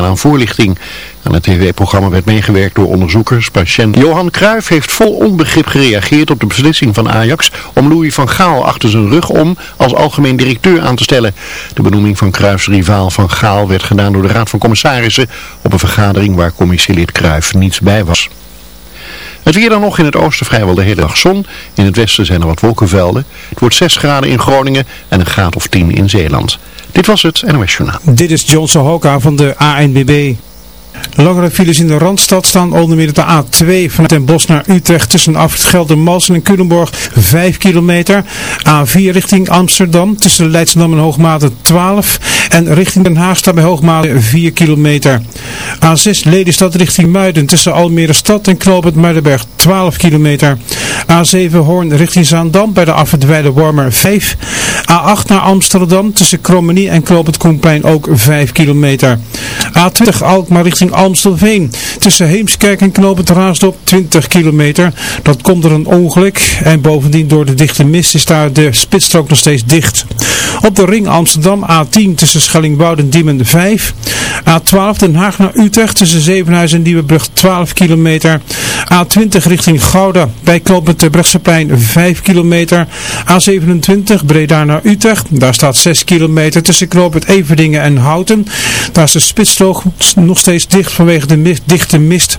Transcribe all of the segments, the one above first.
aan voorlichting. Aan het tv-programma werd meegewerkt door onderzoekers, patiënten. Johan Cruijff heeft vol onbegrip gereageerd op de beslissing van Ajax om Louis van Gaal achter zijn rug om als algemeen directeur aan te stellen. De benoeming van Cruijffs rivaal van Gaal werd gedaan door de Raad van Commissarissen op een vergadering waar commissielid Cruijff niets bij was. Het weer dan nog in het oosten vrijwel de hele dag zon. In het westen zijn er wat wolkenvelden. Het wordt 6 graden in Groningen en een graad of 10 in Zeeland. Dit was het NOS Journaal. Dit is Johnson Hoka van de ANBB. Langere files in de Randstad staan onder meer de A2 vanuit Den Bosch naar Utrecht tussen Afrit Geldermalsen en Culemborg 5 kilometer. A4 richting Amsterdam tussen Leidschendam en Hoogmade 12 en richting Den Haag staat bij Hoogmade 4 kilometer. A6 Lelystad richting Muiden tussen Almere Stad en Knoopend Muidenberg 12 kilometer. A7 Hoorn richting Zaandam bij de Afrit Wormer 5. A8 naar Amsterdam tussen Krommenie en Knoopend Koenplein ook 5 kilometer. A20 Alkmaar richting Amstelveen. Tussen Heemskerk en Knopend Raasdorp 20 kilometer. Dat komt door een ongeluk. En bovendien door de dichte mist is daar de spitsstrook nog steeds dicht. Op de ring Amsterdam A10 tussen Schellingwoude en Diemen 5. A12 Den Haag naar Utrecht tussen Zevenhuizen en Nieuwebrug 12 kilometer. A20 richting Gouda bij Knopend Brechtseplein 5 kilometer. A27 Breda naar Utrecht. Daar staat 6 kilometer tussen Knopend Everdingen en Houten. Daar is de spitsstrook nog steeds dicht vanwege de mist, dichte mist.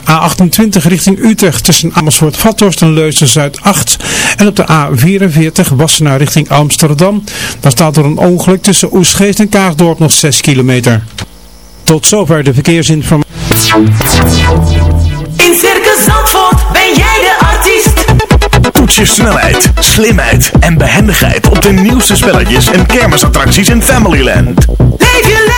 A28 richting Utrecht tussen Amersfoort-Vathorst en Leusden-Zuid 8. En op de A44 Wassenaar richting Amsterdam. Daar staat er een ongeluk tussen Oesgeest en Kaagdorp nog 6 kilometer. Tot zover de verkeersinformatie. In Circus Zandvoort ben jij de artiest. Toets je snelheid, slimheid en behendigheid op de nieuwste spelletjes en kermisattracties in Familyland. Leef je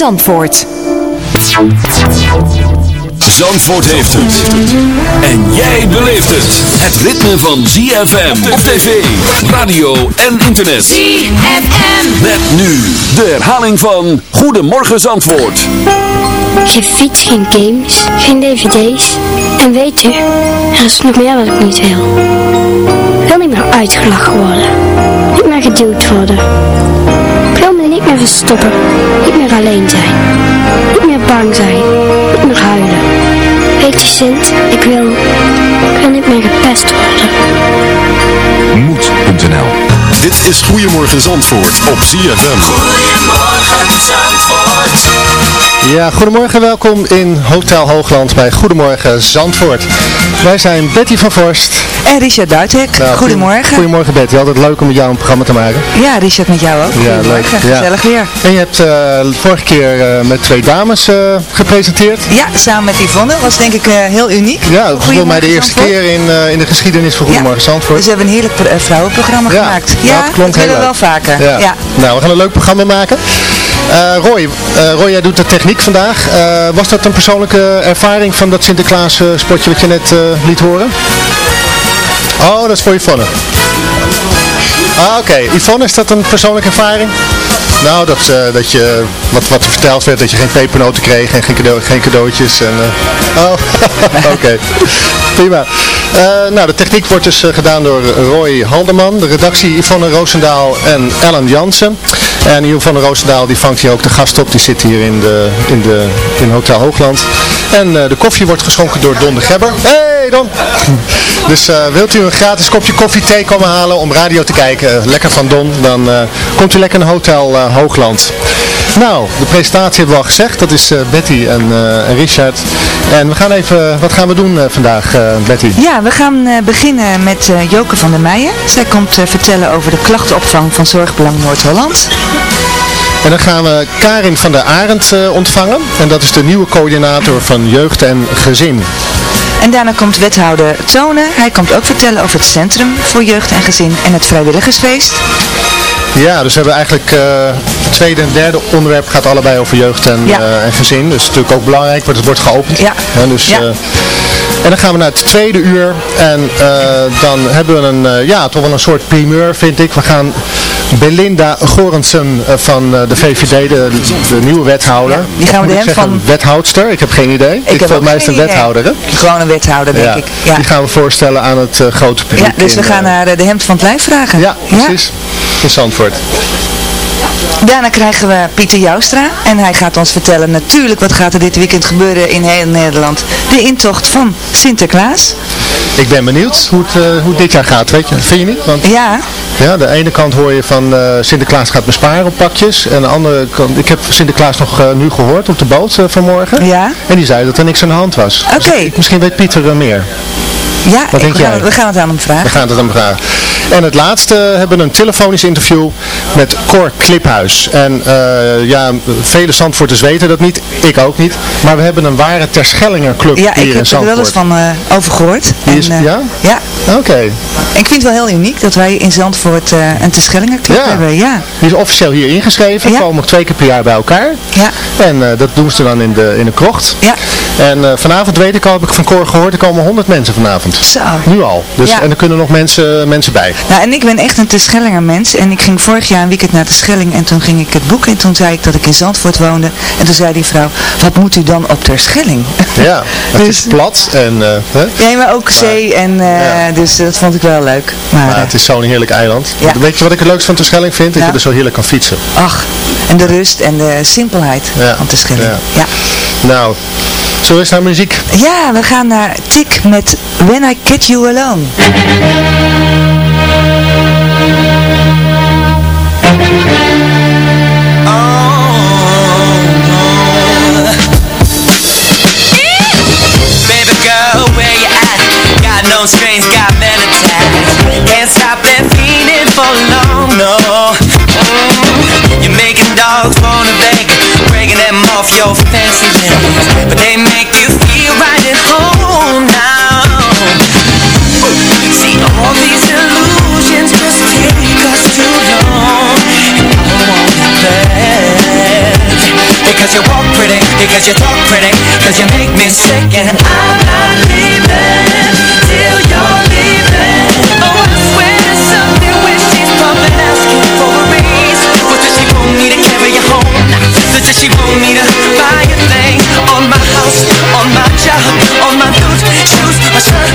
Zandvoort. Zandvoort heeft het. En jij beleeft het. Het ritme van ZFM op tv, radio en internet. ZFM. Met nu de herhaling van Goedemorgen Zandvoort. Geen fiets, geen games, geen dvd's. En weet je, er is nog meer wat ik niet wil. Ik wil niet meer uitgelachen worden. Niet meer geduwd worden. Ik wil me niet meer verstoppen. Niet meer alleen zijn. Niet meer bang zijn. Niet meer huilen. Weet je Sint, ik wil... Ik wil niet meer gepest worden. Moed.nl Dit is Goedemorgen Zandvoort op ZFM. Goedemorgen Zandvoort. Ja, goedemorgen, welkom in Hotel Hoogland bij Goedemorgen Zandvoort. Wij zijn Betty van Vorst. En Richard Duitek. Nou, Goedemorgen. Goedemorgen Betty, altijd leuk om met jou een programma te maken. Ja, Richard met jou ook. Ja, leuk. Ja. Gezellig weer. En je hebt eh, vorige keer eh, met twee dames eh, gepresenteerd. Ja, samen met Yvonne. Was denk ik heel uniek. Ja, dat was volgens mij de eerste Zandvoort. keer in, in de geschiedenis van Goedemorgen Zandvoort. Dus we hebben een heerlijk pro- vrouwenprogramma Ja, gemaakt. ja, het klonk dat heel willen we wel vaker. Ja. Nou, we gaan een leuk programma maken. Eh, Roy, eh, Roy, jij doet de techniek vandaag. Eh, was dat een persoonlijke ervaring van dat Sinterklaas spotje wat je net liet horen? Oh, dat is voor Yvonne. Ah, oké. Yvonne, is dat een persoonlijke ervaring? Nou, dat, dat je, wat, wat er verteld werd, dat je geen pepernoten kreeg en geen, cadeau, geen cadeautjes. En, oh, oké. Prima. Nou, de techniek wordt dus gedaan door Roy Haldeman, de redactie Yvonne Roosendaal en Ellen Jansen. En Jon van der Roosendaal die vangt hier ook de gast op. Die zit hier in, de, in, de, in Hotel Hoogland. En eh, de koffie wordt geschonken door Don de Gebber. Don! Dus eh, wilt u een gratis kopje koffie, thee komen halen om radio te kijken, lekker van Don, dan eh, komt u lekker naar Hotel eh, Hoogland. Nou, de presentatie hebben we al gezegd. Dat is eh, Betty en, eh, en Richard. En we gaan even, wat gaan we doen eh, vandaag, eh, Betty? Ja, we gaan eh, beginnen met eh, Joke van der Meijen. Zij komt eh, vertellen over de klachtenopvang van Zorgbelang Noord-Holland. En dan gaan we Karin van der Arend eh, ontvangen. En dat is de nieuwe coördinator van jeugd en gezin. En daarna komt wethouder Tone. Hij komt ook vertellen over het Centrum voor Jeugd en Gezin en het Vrijwilligersfeest. Ja, dus we hebben eigenlijk eh, het tweede en derde onderwerp gaat allebei over jeugd en, Ja. eh, en gezin. Dus natuurlijk ook belangrijk, want het wordt geopend. Ja. Dus, Ja. eh, en dan gaan we naar het tweede uur. En dan hebben we een, ja, toch wel een soort primeur, vind ik. We gaan Belinda Gorensen eh, van eh, de VVD, de, de nieuwe wethouder. Ja, die gaan we de ik hem van- wethoudster. Ik heb geen idee. Ik, heb volgens ook mij is een wethouder, hè? Gewoon een wethouder, denk Ja, ik. Ja. Die gaan we voorstellen aan het eh, grote publiek. ja, dus we gaan naar de hemd van het lijf vragen. Ja, precies. In Zandvoort. Daarna krijgen we Pieter Joustra. En hij gaat ons vertellen natuurlijk wat gaat er dit weekend gebeuren in heel Nederland. De intocht van Sinterklaas. Ik ben benieuwd hoe het, eh, hoe het dit jaar gaat, weet je. Vind je niet? Want Ja, ja, de ene kant hoor je van eh, Sinterklaas gaat besparen op pakjes. En de andere kant, ik heb Sinterklaas nog eh, nu gehoord op de boot vanmorgen. Ja. En die zei dat er niks aan de hand was. Dus Oké. ik- misschien weet Pieter er meer. ja Wat denk we, gaan, jij? we gaan het aan hem We vragen. gaan het aan vragen. En het laatste hebben we een telefonisch interview met Cor Kliphuis. En eh, ja, vele Zandvoorters weten dat niet. Ik ook niet. Maar we hebben een ware Terschellinger club Ja, hier ik in heb er wel eens Zandvoort. van eh, over gehoord. Is- eh, ja? Ja. Oké. Ik vind het wel heel uniek dat wij in Zandvoort eh, een Terschellinger club Ja. hebben. Ja. Die is officieel hier ingeschreven. Ja. komen nog twee keer per jaar bij elkaar. Ja. En eh, dat doen ze dan in de, in de krocht. Ja. En eh, vanavond weet ik al, heb ik van Cor gehoord, er komen 100 mensen vanavond. Zo. Nu al. Dus, Ja. En er kunnen nog mensen, mensen bij. Nou, en ik ben echt een Terschellinger mens. En ik ging vorig jaar een weekend naar Terschelling. En toen ging ik het boek in. Toen zei ik dat ik in Zandvoort woonde. En toen zei die vrouw, wat moet u dan op Terschelling? Ja, het Dus- is plat en eh, hè? Ja, maar ook zee. En, eh, Ja. Dus dat vond ik wel leuk. Maar, Maar eh, het is zo'n heerlijk eiland. Ja. Weet je wat ik het leukst van Terschelling vind? Dat Ja. je er zo heerlijk kan fietsen. ach, en de rust en de simpelheid van Terschelling. Ja. Ja. Nou, zullen we eens naar muziek? ja, we gaan naar Tik met When I Catch You Alone. No strings, got melody. Can't stop for long, no. Mm. You're making dogs wanna beg, breaking them off your fancy legs, but they make you feel because you walk pretty, because you talk pretty, because you make me sick, and I'm not leaving till you're leaving. Oh, I swear there's something when she's pumping, asking for a raise. What does she want me to carry you home? Does she want me to buy a thing on my house, on my job, on my boots, shoes, my shirt,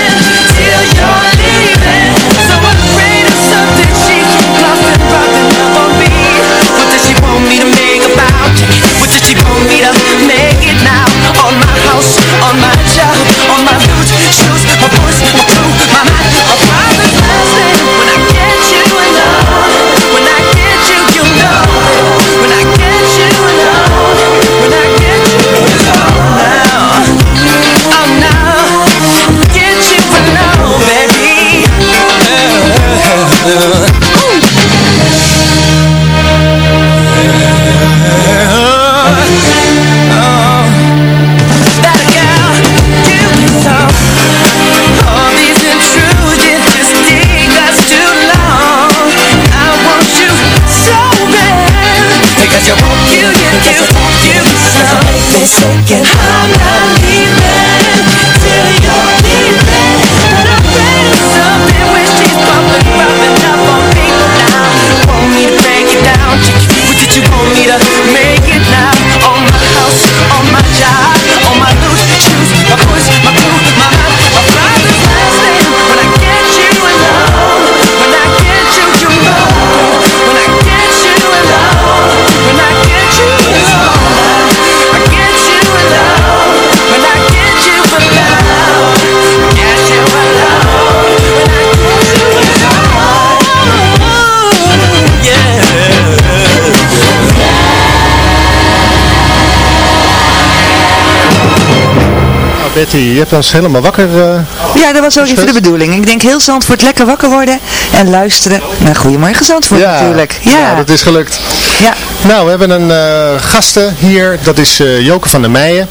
Betty, je hebt ons helemaal wakker. Uh, ja, dat was ook even de bedoeling. Ik denk heel Zandvoort lekker wakker worden en luisteren naar Goedemorgen Zandvoort ja, natuurlijk. Ja. ja, dat is gelukt. Ja. Nou, we hebben een uh, gasten hier. Dat is uh, Joke van der Meijen.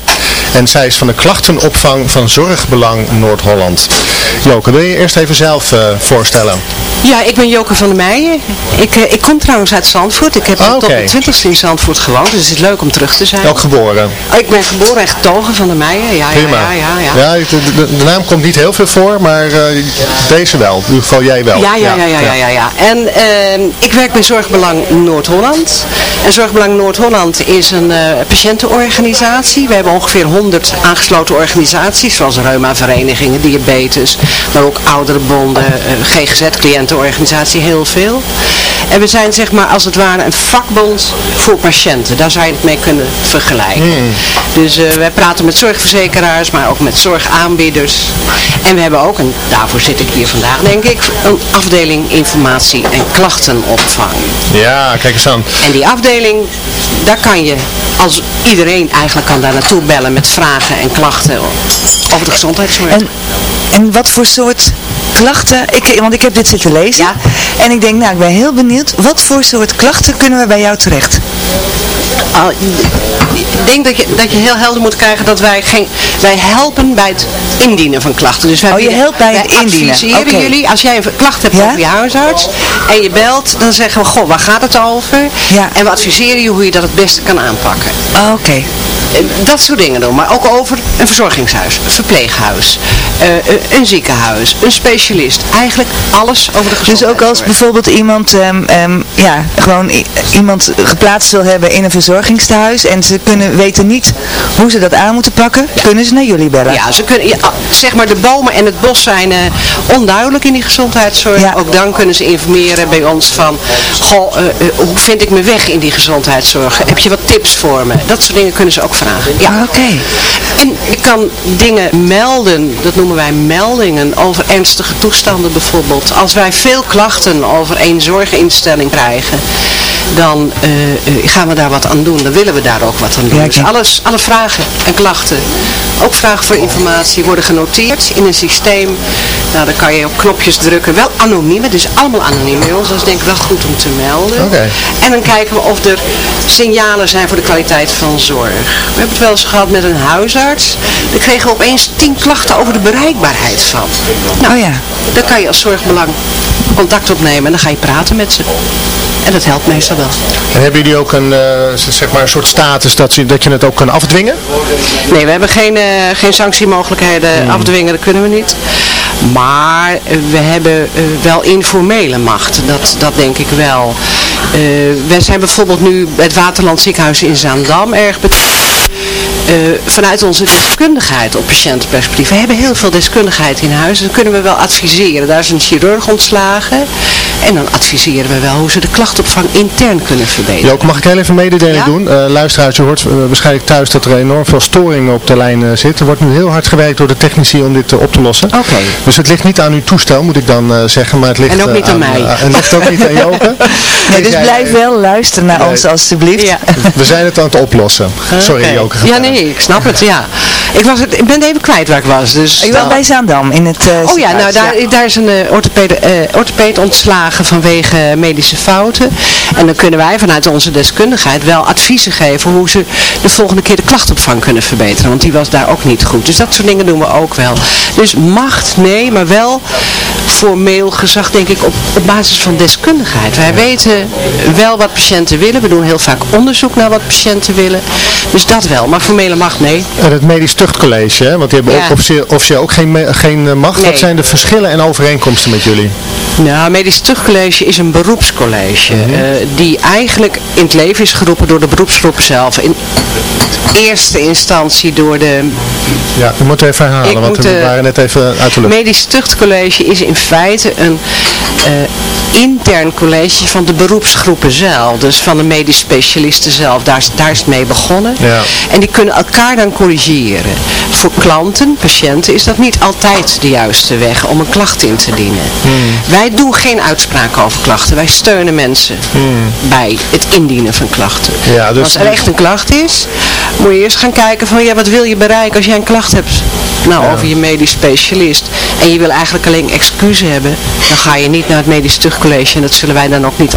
En zij is van de klachtenopvang van Zorgbelang Noord-Holland. Joke, wil je eerst even zelf voorstellen? Ja, ik ben Joke van der Meijen. Ik, uh, ik kom trouwens uit Zandvoort. Ik heb ah, tot de 20 in Zandvoort gewoond, dus het is leuk om terug te zijn. Ook geboren? Oh, ik ben geboren en getogen van der Meijen. Ja, Prima. Ja, ja, ja, ja. de, de, naam komt niet heel veel voor, maar uh, deze wel. In ieder geval jij wel. Ja, ja, ja, ja, ja. ja, En uh, ik werk bij Zorgbelang Noord-Holland. En Zorgbelang Noord-Holland is een patiëntenorganisatie. We hebben ongeveer 100 aangesloten organisaties, zoals reuma-verenigingen, diabetes, maar ook ouderenbonden, GGZ-cliënten organisatie heel veel. En we zijn zeg maar als het ware een vakbond voor patiënten. Daar zou je het mee kunnen vergelijken. Hmm. Dus uh, wij praten met zorgverzekeraars, maar ook met zorgaanbieders. En we hebben ook, en daarvoor zit ik hier vandaag denk ik, een afdeling informatie en klachtenopvang. Ja, kijk eens aan. En die afdeling, daar kan je, als iedereen eigenlijk kan daar naartoe bellen met vragen en klachten over de gezondheidszorg. En, en wat voor soort klachten, ik, want ik heb dit zitten lezen. Ja. En ik denk, nou, ik ben heel benieuwd, wat voor soort klachten kunnen we bij jou terecht? Oh, ik denk dat je, dat je heel helder moet krijgen dat wij geen, wij helpen bij het indienen van klachten. Dus wij oh, je helpt bij het indienen? adviseren jullie, als jij een klacht hebt over je huisarts en je belt, dan zeggen we, goh, waar gaat het over? Ja. En we adviseren je hoe je dat het beste kan aanpakken. Oh, oké. Eh, dat soort dingen doen, maar ook over een verzorgingshuis, een verpleeghuis, uh, een ziekenhuis, een specialist. Eigenlijk alles over de gezondheid. Dus ook als bijvoorbeeld iemand, um, um, ja, gewoon iemand geplaatst wil hebben in een verzorgingstehuis en ze kunnen weten niet hoe ze dat aan moeten pakken, kunnen ze naar jullie bellen? Ja, ze kunnen, ja, zeg maar de bomen en het bos zijn uh, onduidelijk in die gezondheidszorg. Ja. Ook dan kunnen ze informeren bij ons van, goh, hoe vind ik mijn weg in die gezondheidszorg? Heb je wat tips voor me? Dat soort dingen kunnen ze ook vragen. Ja, ah, oké. En je kan dingen melden, dat noemen wij meldingen, over ernstige toestanden bijvoorbeeld. Als wij veel klachten over één zorginstelling krijgen, dan uh, gaan we daar wat aan doen. Dan willen we daar ook wat aan doen. dus alles, alle vragen en klachten, ook vragen voor informatie, worden genoteerd in een systeem. Nou, dan kan je op knopjes drukken. Wel anoniem, het is allemaal anoniem bij ons. Dat is denk ik wel goed om te melden. Okay. En dan kijken we of er signalen zijn voor de kwaliteit van zorg. We hebben het wel eens gehad met een huisarts. Daar kregen we opeens tien klachten over de bereikbaarheid van. Nou, oh ja. dan kan je als zorgbelang contact opnemen en dan ga je praten met ze. En dat helpt meestal wel. En hebben jullie ook een, uh, zeg maar een soort status dat je, dat je het ook kan afdwingen? Nee, we hebben geen, uh, geen sanctiemogelijkheden. Hmm. Afdwingen, dat kunnen we niet. Maar we hebben uh, wel informele macht. Dat, dat denk ik wel. we zijn bijvoorbeeld nu bij het Waterland Ziekenhuis in Zaandam erg betrokken vanuit onze deskundigheid op patiëntenperspectief. We hebben heel veel deskundigheid in huis. Dan kunnen we wel adviseren. Daar is een chirurg ontslagen. En dan adviseren we wel hoe ze de klachtopvang intern kunnen verbeteren. Jook, mag ik heel even mededeling doen? Uh, luisteraars, u hoort uh, waarschijnlijk thuis dat er enorm veel storingen op de lijn uh, zit. Er wordt nu heel hard gewerkt door de technici om dit op te lossen. Oké. Dus het ligt niet aan uw toestel, moet ik dan zeggen. Maar het ligt, en ook niet aan, mij. en ligt ook niet aan Joke. Nee, dus blijf wel luisteren naar ons alstublieft. Ja. We zijn het aan het oplossen. Sorry okay. Joke. Ja, nee, ik snap het, ja. Ik, was het, ik ben even kwijt waar ik was. Dus ik was bij Zaandam in het Oh ja, nou daar, daar is een uh, orthopede, uh, orthopede ontslagen vanwege medische fouten. En dan kunnen wij vanuit onze deskundigheid wel adviezen geven hoe ze de volgende keer de klachtopvang kunnen verbeteren. Want die was daar ook niet goed. Dus dat soort dingen doen we ook wel. Dus macht, nee, maar wel formeel gezag denk ik op, op basis van deskundigheid. Wij weten wel wat patiënten willen. We doen heel vaak onderzoek naar wat patiënten willen. Dus dat wel. Maar formele macht, nee. En het medisch tuchtcollege, hè? want die hebben Ja. ook officieel, officieel ook geen, geen eh, macht. Wat zijn de verschillen en overeenkomsten met jullie? Nou, Medisch Tuchtcollege is een beroepscollege. Mhm. eh, die eigenlijk in het leven is geroepen door de beroepsgroep zelf. In eerste instantie door de Ja, u moet even herhalen, want we eh, waren net even uit de lucht. Medisch Tuchtcollege is in feite een eh, intern college van de beroepsgroepen zelf. Dus van de medisch specialisten zelf. Daar, is- daar is het mee begonnen. Ja. En die kunnen elkaar dan corrigeren. Voor klanten, patiënten, is dat niet altijd de juiste weg om een klacht in te dienen. Wij doen geen uitspraken over klachten. Wij steunen mensen bij het indienen van klachten. Ja, dus- Als er echt een klacht is, moet je eerst gaan kijken van ja, wat wil je bereiken als jij een klacht hebt? Nou, over je medisch specialist. En je wil eigenlijk alleen hebben, dan ga je niet naar het medisch tuchtcollege en dat zullen wij dan ook niet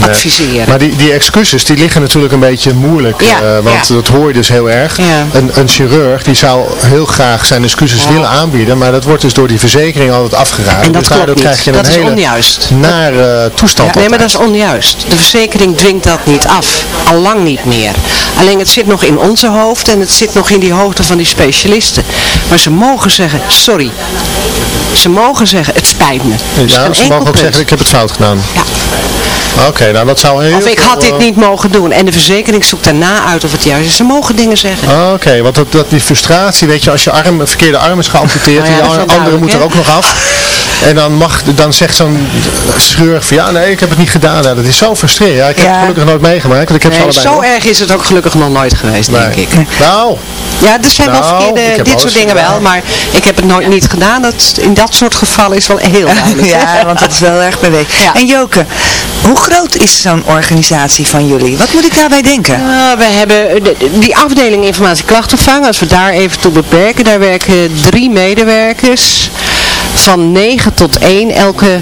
Nee. adviseren. Maar die, die excuses, die liggen natuurlijk een beetje moeilijk. Ja, eh, want ja. dat hoor je dus heel erg. Ja. Een, een chirurg, die zou heel graag zijn excuses willen aanbieden. Maar dat wordt dus door die verzekering altijd afgeraden. En dat dus klopt niet. krijg je Dat een is hele onjuist. nare toestand Ja, nee, maar dat is onjuist. De verzekering dwingt dat niet af. Al lang niet meer. Alleen het zit nog in onze hoofd en het zit nog in die hoofden van die specialisten. Maar ze mogen zeggen, sorry. Ze mogen zeggen, het spijt me. Ja, geen ze mogen ook punt. zeggen, ik heb het fout gedaan. Ja. Oké, nou dat zou heel Of ik had dit eh, niet mogen doen. En de verzekering zoekt daarna uit of het juist is. Ze mogen dingen zeggen. Ah, Oké, want dat, dat, die frustratie, weet je, als je arm, verkeerde arm is geamputeerd Nou ja, en wel andere moet er ook nog af. En dan, mag, dan zegt zo'n schurk van ja, nee, ik heb het niet gedaan. Nou, dat is zo frustrerend. Ja, ik heb Ja. het gelukkig nooit meegemaakt, want ik heb ze Nee, allebei zo nog. erg is het ook gelukkig nog nooit geweest, denk ik. Nou, Ja, er zijn wel Nou, verkeerde, dit soort dingen gedaan. wel, maar ik heb het nooit niet gedaan. Dat, in dat soort gevallen is wel heel duidelijk. Ja, want dat is wel erg beweegt. En Joke, hoe groot is zo'n organisatie van jullie? Wat moet ik daarbij denken? Nou, we hebben eh, de- die afdeling informatie klachtopvang, als we daar even toe beperken, daar werken drie medewerkers van 9 tot 1 elke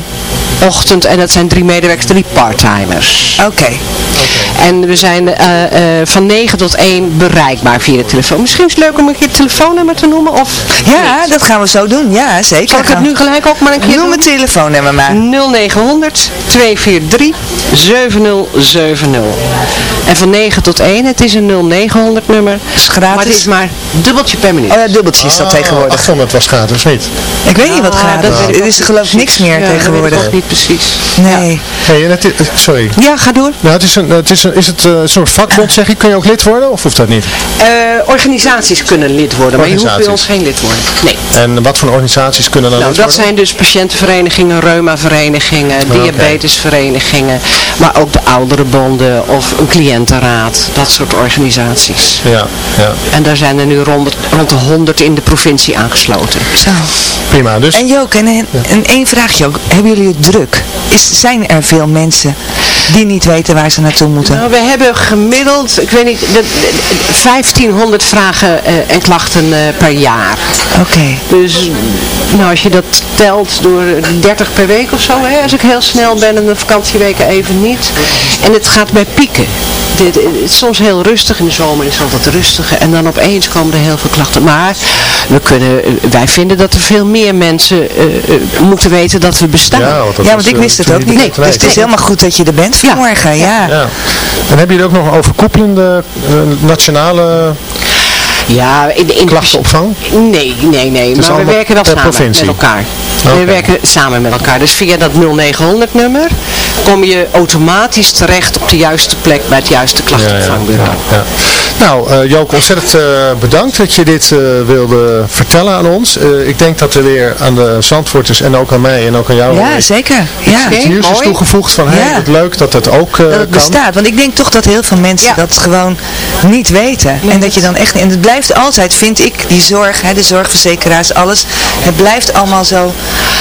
ochtend. En dat zijn drie medewerkers, drie parttimers. Oké. En we zijn eh, eh, van 9 tot 1 bereikbaar via de telefoon. Misschien is het leuk om een keer het telefoonnummer te noemen. Of Ja, dat gaan we zo doen. Ja, zeker. zal ik het nu gelijk ook maar een keer Noem doen? het telefoonnummer maar. 0900 243 7070. En van 9 tot 1, het is een 0900 nummer. Is Maar het is maar dubbeltje per minuut. Oh ja, dubbeltje is dat ah, tegenwoordig. 800 was gratis, of niet? Ik weet niet wat Ah, gratis dat weet ik is. Er is geloof ik niks meer Ja, dat weet ik tegenwoordig. niet precies. Nee. Hey, en het is, eh, sorry. Ja, ga door. Nou, het is een, het is een, is het eh, een soort vakbond, zeg ik? Kun je ook lid worden, of hoeft dat niet? Eh, organisaties kunnen lid worden, maar je hoeft bij ons geen lid worden. Nee. En wat voor organisaties kunnen dan Nou, lid dat worden? zijn dus patiëntenverenigingen, reumaverenigingen, oké. diabetesverenigingen, maar ook de ouderenbonden of een dat soort organisaties. Ja, ja, En daar zijn er nu rond, rond de 100 in de provincie aangesloten. Zo. prima. Dus En Joke, en, en één vraagje ook. Hebben jullie het druk? Is, zijn er veel mensen die niet weten waar ze naartoe moeten? Nou, we hebben gemiddeld, ik weet niet, de, de- de- 1500 vragen eh, en klachten eh, per jaar. Oké. Dus nou, als je dat telt door 30 per week of zo, hè, als ik heel snel ben en de vakantieweken even niet. En het gaat bij pieken. Dit, het is soms heel rustig, in de zomer is het altijd rustiger en dan opeens komen er heel veel klachten. Maar we kunnen, eh, wij vinden dat er veel meer mensen eh, eh, moeten weten dat we bestaan. ja, want, Ja, ik eh, wist het ook niet Dus het is helemaal goed dat je er bent vanmorgen. Ja. Ja. En hebben jullie ook nog een overkoepelende eh, nationale Ja, in, in klachtenopvang? Nee, nee, nee. Maar we werken wel samen provincie? met elkaar. We werken samen met elkaar. Dus via dat 0900 nummer kom je automatisch terecht op de juiste plek bij het juiste klachtenopvangbureau. Ja, ja. Nou, eh Joke, ontzettend eh, bedankt dat je dit eh, wilde vertellen aan ons. Eh, ik denk dat er weer aan de Zandvoorters en ook aan mij en ook aan jou Ja, zeker. Ja. Iets nieuws is toegevoegd van, hey, Ja. wat leuk dat het ook eh, dat het kan. bestaat. Want ik denk toch dat heel veel mensen Ja. dat gewoon niet weten. En dat je dan echt, en het blijft altijd, vind ik, die zorg, hè, de zorgverzekeraars, alles. Het blijft allemaal zo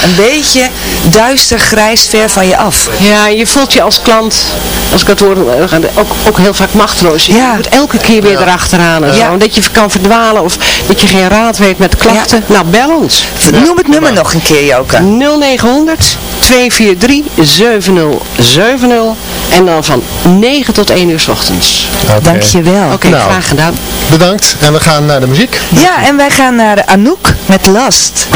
een beetje duister, grijs, ver van je af. Ja, Maar je voelt je als klant, als ik het woord eh, ook, ook heel vaak machteloos. Je Ja. moet elke keer weer erachteraan en Ja. zo. Dat je kan verdwalen of dat je geen raad weet met klachten. Nou, bel ons. Noem het nummer nog een keer, Joke. 0900 243 7070 en dan van 9 tot 1 uur 's ochtends. Oké. Dankjewel. Oké, Nou. graag gedaan. Bedankt. En we gaan naar de muziek. Ja, en wij gaan naar Anouk met Last.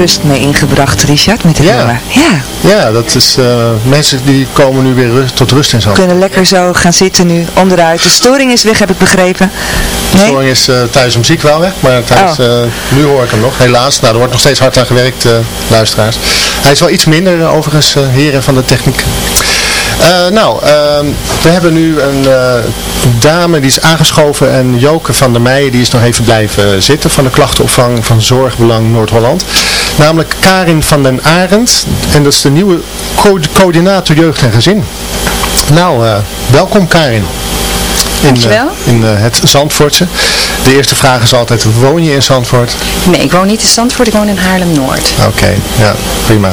Rust mee ingebracht, Richard, met de Ja. Ja, Ja, dat is, eh, mensen die komen nu weer rust, tot rust in zo'n. kunnen lekker zo gaan zitten nu, onderuit. De storing is weg, heb ik begrepen. De Nee? storing is eh, tijdens de muziek wel weg, maar tijdens, Oh. eh, nu hoor ik hem nog, helaas. Nou, er wordt nog steeds hard aan gewerkt, luisteraars. Hij is wel iets minder, overigens, heren van de techniek. Nou, ehm, we hebben nu een dame die is aangeschoven en Joke van der Meijen die is nog even blijven zitten van de klachtenopvang van Zorgbelang Noord-Holland. Namelijk Karin van den Arend en dat is de nieuwe co- coördinator jeugd en gezin. Nou, eh, welkom Karin. In, eh, in eh, het Zandvoortse. De eerste vraag is altijd, woon je in Zandvoort? Nee, ik woon niet in Zandvoort, ik woon in Haarlem-Noord. Oké, ja, prima.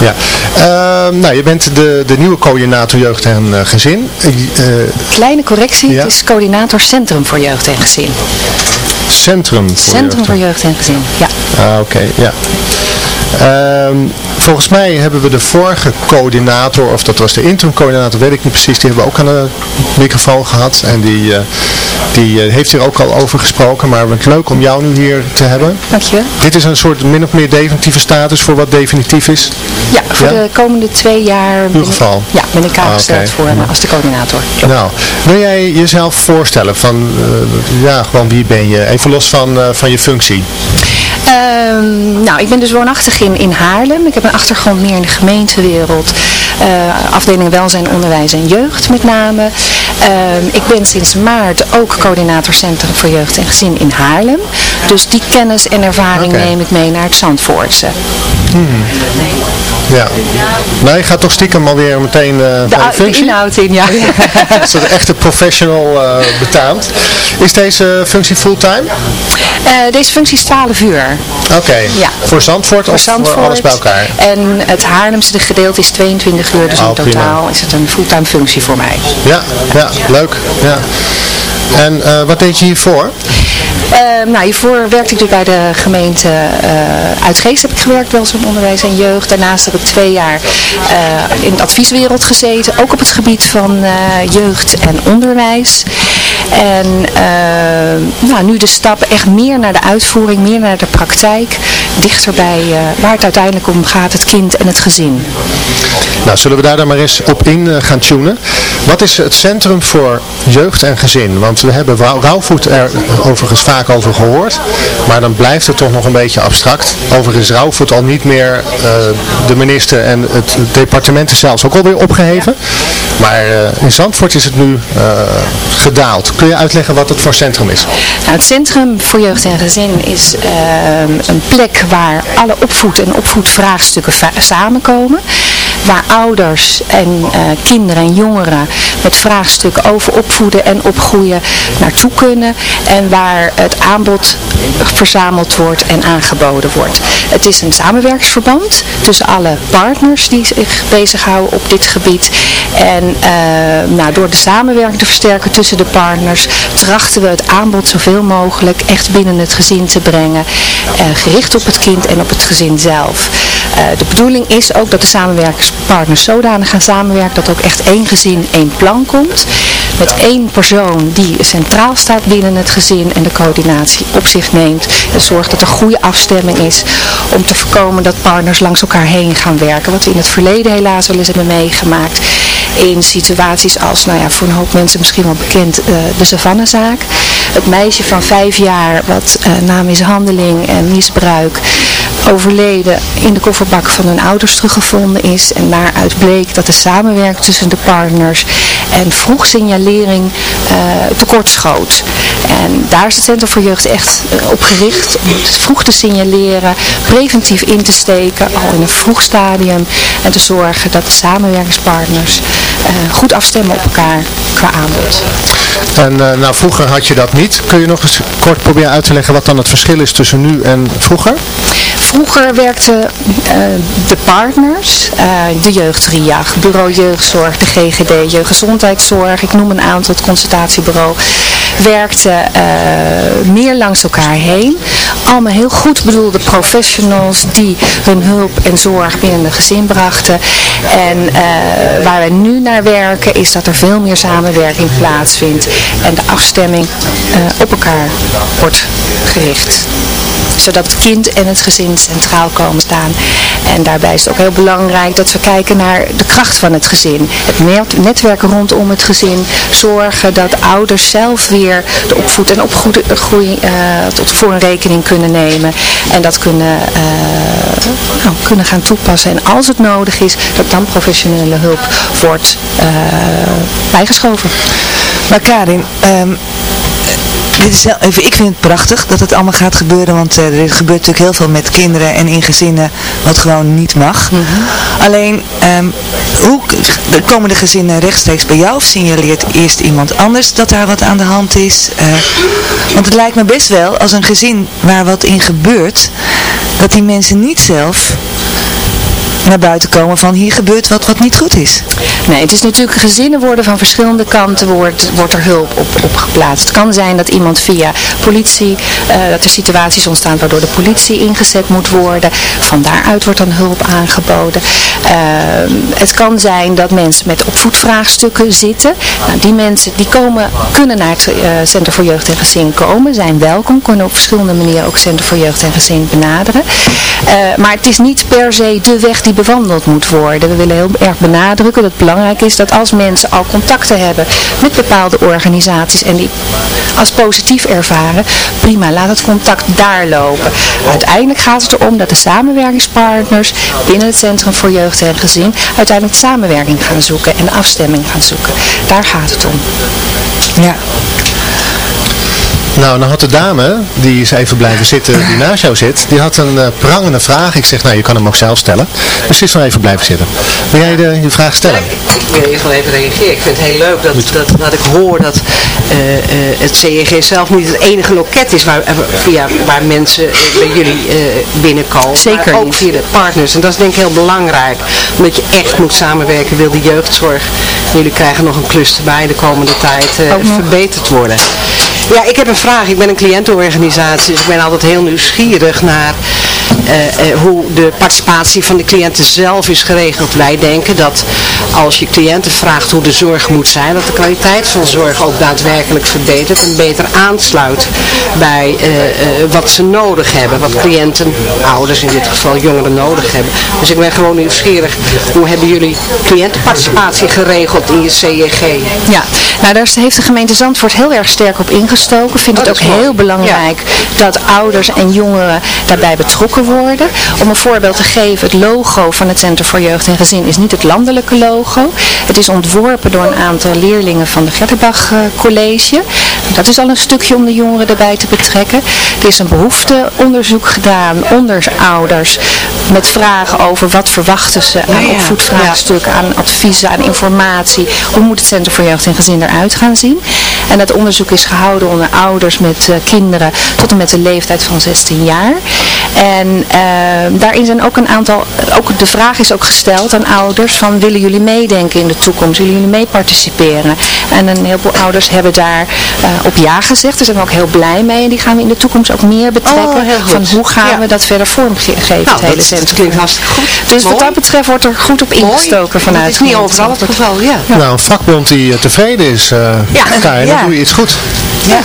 Ja. Ehm, nou, je bent de, de nieuwe coördinator jeugd en gezin. Kleine correctie, Ja. het is coördinator Centrum voor Jeugd en Gezin. Centrum voor Centrum jeugd. voor Jeugd en Gezin, ja. Ah, oké, ja. Ehm, volgens mij hebben we de vorige coördinator, of dat was de interim coördinator, weet ik niet precies, die hebben we ook aan de microfoon gehad. En die, eh, die eh, heeft hier ook al over gesproken, maar het is leuk om jou nu hier te hebben. Dankjewel. Dit is een soort min of meer definitieve status voor wat definitief is. Ja, voor Ja? de komende twee jaar ben, geval? ik, ja, ben ik aangesteld Ah, voor, eh, als de coördinator. Nou, wil jij jezelf voorstellen van, ja, gewoon wie ben je? Even los van, van je functie. Ehm, nou, ik ben dus woonachtig in, in Haarlem. Ik heb een achtergrond meer in de gemeentewereld. Eh, afdelingen welzijn, onderwijs en jeugd met name. Ehm, ik ben sinds maart ook coördinator Centrum voor Jeugd en Gezin in Haarlem. Dus die kennis en ervaring neem ik mee naar het Zandvoortse. Ja. Nou, je gaat toch stiekem alweer meteen eh De, bij de ou- de functie? inhoud in, ja. Dat is een echte professional eh betaamt. Is deze functie fulltime? Eh, deze functie is 12 uur. Oké. Ja. Voor Zandvoort Voor of voor Zandvoort. alles bij elkaar? En het Haarlemse gedeelte is 22 uur, dus Oh, in prima. totaal is het een fulltime functie voor mij. Ja, ja, leuk. Ja. En wat deed je hiervoor? Eh, nou, hiervoor werkte ik dus bij de gemeente eh Uitgeest heb ik gewerkt, wel zo'n onderwijs en jeugd. Daarnaast heb ik twee jaar eh, in de advieswereld gezeten, ook op het gebied van eh, jeugd en onderwijs. En nou, nu de stap echt meer naar de uitvoering, meer naar de praktijk, dichter bij eh, waar het uiteindelijk om gaat, het kind en het gezin. Nou, zullen we daar dan maar eens op in eh, gaan tunen. Wat is het Centrum voor Jeugd en Gezin? Want we hebben Rauw- Rauwvoet er overigens vaak over gehoord. Maar dan blijft het toch nog een beetje abstract. Overigens Rauwvoet al niet meer eh, de minister en het departement is zelfs ook alweer opgeheven. Maar eh, in Zandvoort is het nu eh, gedaald. Kun je uitleggen wat het voor centrum is? Nou, het Centrum voor Jeugd en Gezin is ehm, een plek waar alle opvoed- en opvoedvraagstukken samenkomen. Waar ouders en eh, kinderen en jongeren met vraagstukken over opvoeden en opgroeien naartoe kunnen. En waar het aanbod verzameld wordt en aangeboden wordt. Het is een samenwerkingsverband tussen alle partners die zich bezighouden op dit gebied. En eh, nou, door de samenwerking te versterken tussen de partners trachten we het aanbod zoveel mogelijk echt binnen het gezin te brengen. eh, gericht op het kind en op het gezin zelf. Eh, de bedoeling is ook dat de samenwerkingspartners zodanig gaan samenwerken dat ook echt één gezin, één plan komt. Met één persoon die centraal staat binnen het gezin en de coördinatie op zich neemt. En zorgt dat er goede afstemming is om te voorkomen dat partners langs elkaar heen gaan werken. Wat we in het verleden helaas wel eens hebben meegemaakt. In situaties als, nou ja, voor een hoop mensen misschien wel bekend, eh, de Savannezaak. Het meisje van vijf jaar wat eh, na mishandeling en misbruik overleden in de kofferbak van hun ouders teruggevonden is. En daaruit bleek dat de samenwerking tussen de partners en vroeg signalering eh tekortschoot. En daar is het Centrum voor Jeugd echt eh, op gericht om het vroeg te signaleren, preventief in te steken, al in een vroeg stadium. En te zorgen dat de samenwerkingspartners eh, goed afstemmen op elkaar qua aanbod. En eh, nou, vroeger had je dat niet. Kun je nog eens kort proberen uit te leggen wat dan het verschil is tussen nu en vroeger? Vroeger werkten eh, de partners, eh, de jeugdriag, bureau jeugdzorg, de GGD, jeugdgezondheidszorg, ik noem een aantal, het consultatiebureau, werkten meer langs elkaar heen. Allemaal heel goed bedoelde professionals die hun hulp en zorg binnen een gezin brachten. En waar wij nu naar werken is dat er veel meer samenwerking plaatsvindt en de afstemming eh, op elkaar wordt gericht zodat het kind en het gezin centraal komen staan. En daarbij is het ook heel belangrijk dat we kijken naar de kracht van het gezin. Het net- netwerk rondom het gezin. Zorgen dat ouders zelf weer de opvoed- en opgroei eh, tot voor een rekening kunnen nemen. En dat kunnen, eh, nou, kunnen gaan toepassen. En als het nodig is, dat dan professionele hulp wordt eh, bijgeschoven. Maar Karin, ehm, dit is wel even, ik vind het prachtig dat het allemaal gaat gebeuren, want eh, er gebeurt natuurlijk heel veel met kinderen en in gezinnen wat gewoon niet mag. Alleen, ehm, hoe komen de gezinnen rechtstreeks bij jou of signaleert eerst iemand anders dat daar wat aan de hand is? Eh, want het lijkt me best wel, als een gezin waar wat in gebeurt, dat die mensen niet zelf naar buiten komen van hier gebeurt wat wat niet goed is. Nee, het is natuurlijk gezinnen worden van verschillende kanten wordt, wordt er hulp op, op geplaatst. Het kan zijn dat iemand via politie, eh, dat er situaties ontstaan waardoor de politie ingezet moet worden. Van daaruit wordt dan hulp aangeboden. Eh, het kan zijn dat mensen met opvoedvraagstukken zitten. Nou, die mensen die komen, kunnen naar het eh, Centrum voor Jeugd en Gezin komen, zijn welkom, kunnen op verschillende manieren ook Centrum voor Jeugd en Gezin benaderen. Maar het is niet per se de weg die bewandeld moet worden. We willen heel erg benadrukken dat het belangrijk is dat als mensen al contacten hebben met bepaalde organisaties en die als positief ervaren, prima, laat het contact daar lopen. Uiteindelijk gaat het erom dat de samenwerkingspartners binnen het Centrum voor Jeugd en Gezin uiteindelijk samenwerking gaan zoeken en afstemming gaan zoeken. Daar gaat het om. Ja. Nou, dan had de dame, die is even blijven zitten, die naast jou zit, die had een eh, prangende vraag. Ik zeg, nou, je kan hem ook zelf stellen. Dus ze is nog even blijven zitten. Wil jij de, je vraag stellen? Ik wil eerst wel even reageren. Ik vind het heel leuk dat, dat, dat ik hoor dat eh, eh, het CEG zelf niet het enige loket is waar, via, waar mensen bij jullie eh, binnenkomen. Zeker maar ook niet. via de partners. En dat is denk ik heel belangrijk. Omdat je echt moet samenwerken wil de jeugdzorg. Jullie krijgen nog een klus erbij de komende tijd eh, verbeterd worden. Ja, ik heb een vraag. Ik ben een cliëntenorganisatie, dus ik ben altijd heel nieuwsgierig naar hoe de participatie van de cliënten zelf is geregeld. Wij denken dat als je cliënten vraagt hoe de zorg moet zijn, dat de kwaliteit van zorg ook daadwerkelijk verbetert en beter aansluit bij eh, eh, wat ze nodig hebben. Wat cliënten, ouders in dit geval, jongeren nodig hebben. Dus ik ben gewoon nieuwsgierig. Hoe hebben jullie cliëntenparticipatie geregeld in je CEG? Ja, nou daar heeft de gemeente Zandvoort heel erg sterk op ingestoken. Vindt Oh, het dat ook is mooi. heel belangrijk dat ouders en jongeren daarbij betrokken Om een voorbeeld te geven, het logo van het Centrum voor Jeugd en Gezin is niet het landelijke logo. Het is ontworpen door een aantal leerlingen van de Gertenbach eh, College. Dat is al een stukje om de jongeren erbij te betrekken. Er is een behoefteonderzoek gedaan onder ouders met vragen over wat verwachten ze aan opvoedvraagstukken, aan adviezen, aan informatie. Hoe moet het Centrum voor Jeugd en Gezin eruit gaan zien? En dat onderzoek is gehouden onder ouders met eh, kinderen tot en met de leeftijd van 16 jaar. En eh, daarin zijn ook een aantal, ook de vraag is ook gesteld aan ouders van willen jullie meedenken in de toekomst? Willen jullie mee participeren? En een heleboel ouders hebben daar eh, op ja gezegd. Daar zijn we ook heel blij mee. En die gaan we in de toekomst ook meer betrekken. Oh, heel goed. van hoe gaan Ja. we dat verder vormgeven, Nou, het hele dat centrum. klinkt hartstikke goed. Dus wat dat betreft wordt er goed op ingestoken vanuit. Dat is niet overal het geval, ja. Nou, een vakbond die eh, tevreden is, eh Ja, Karin, ja. dan doe je iets goed. Ja.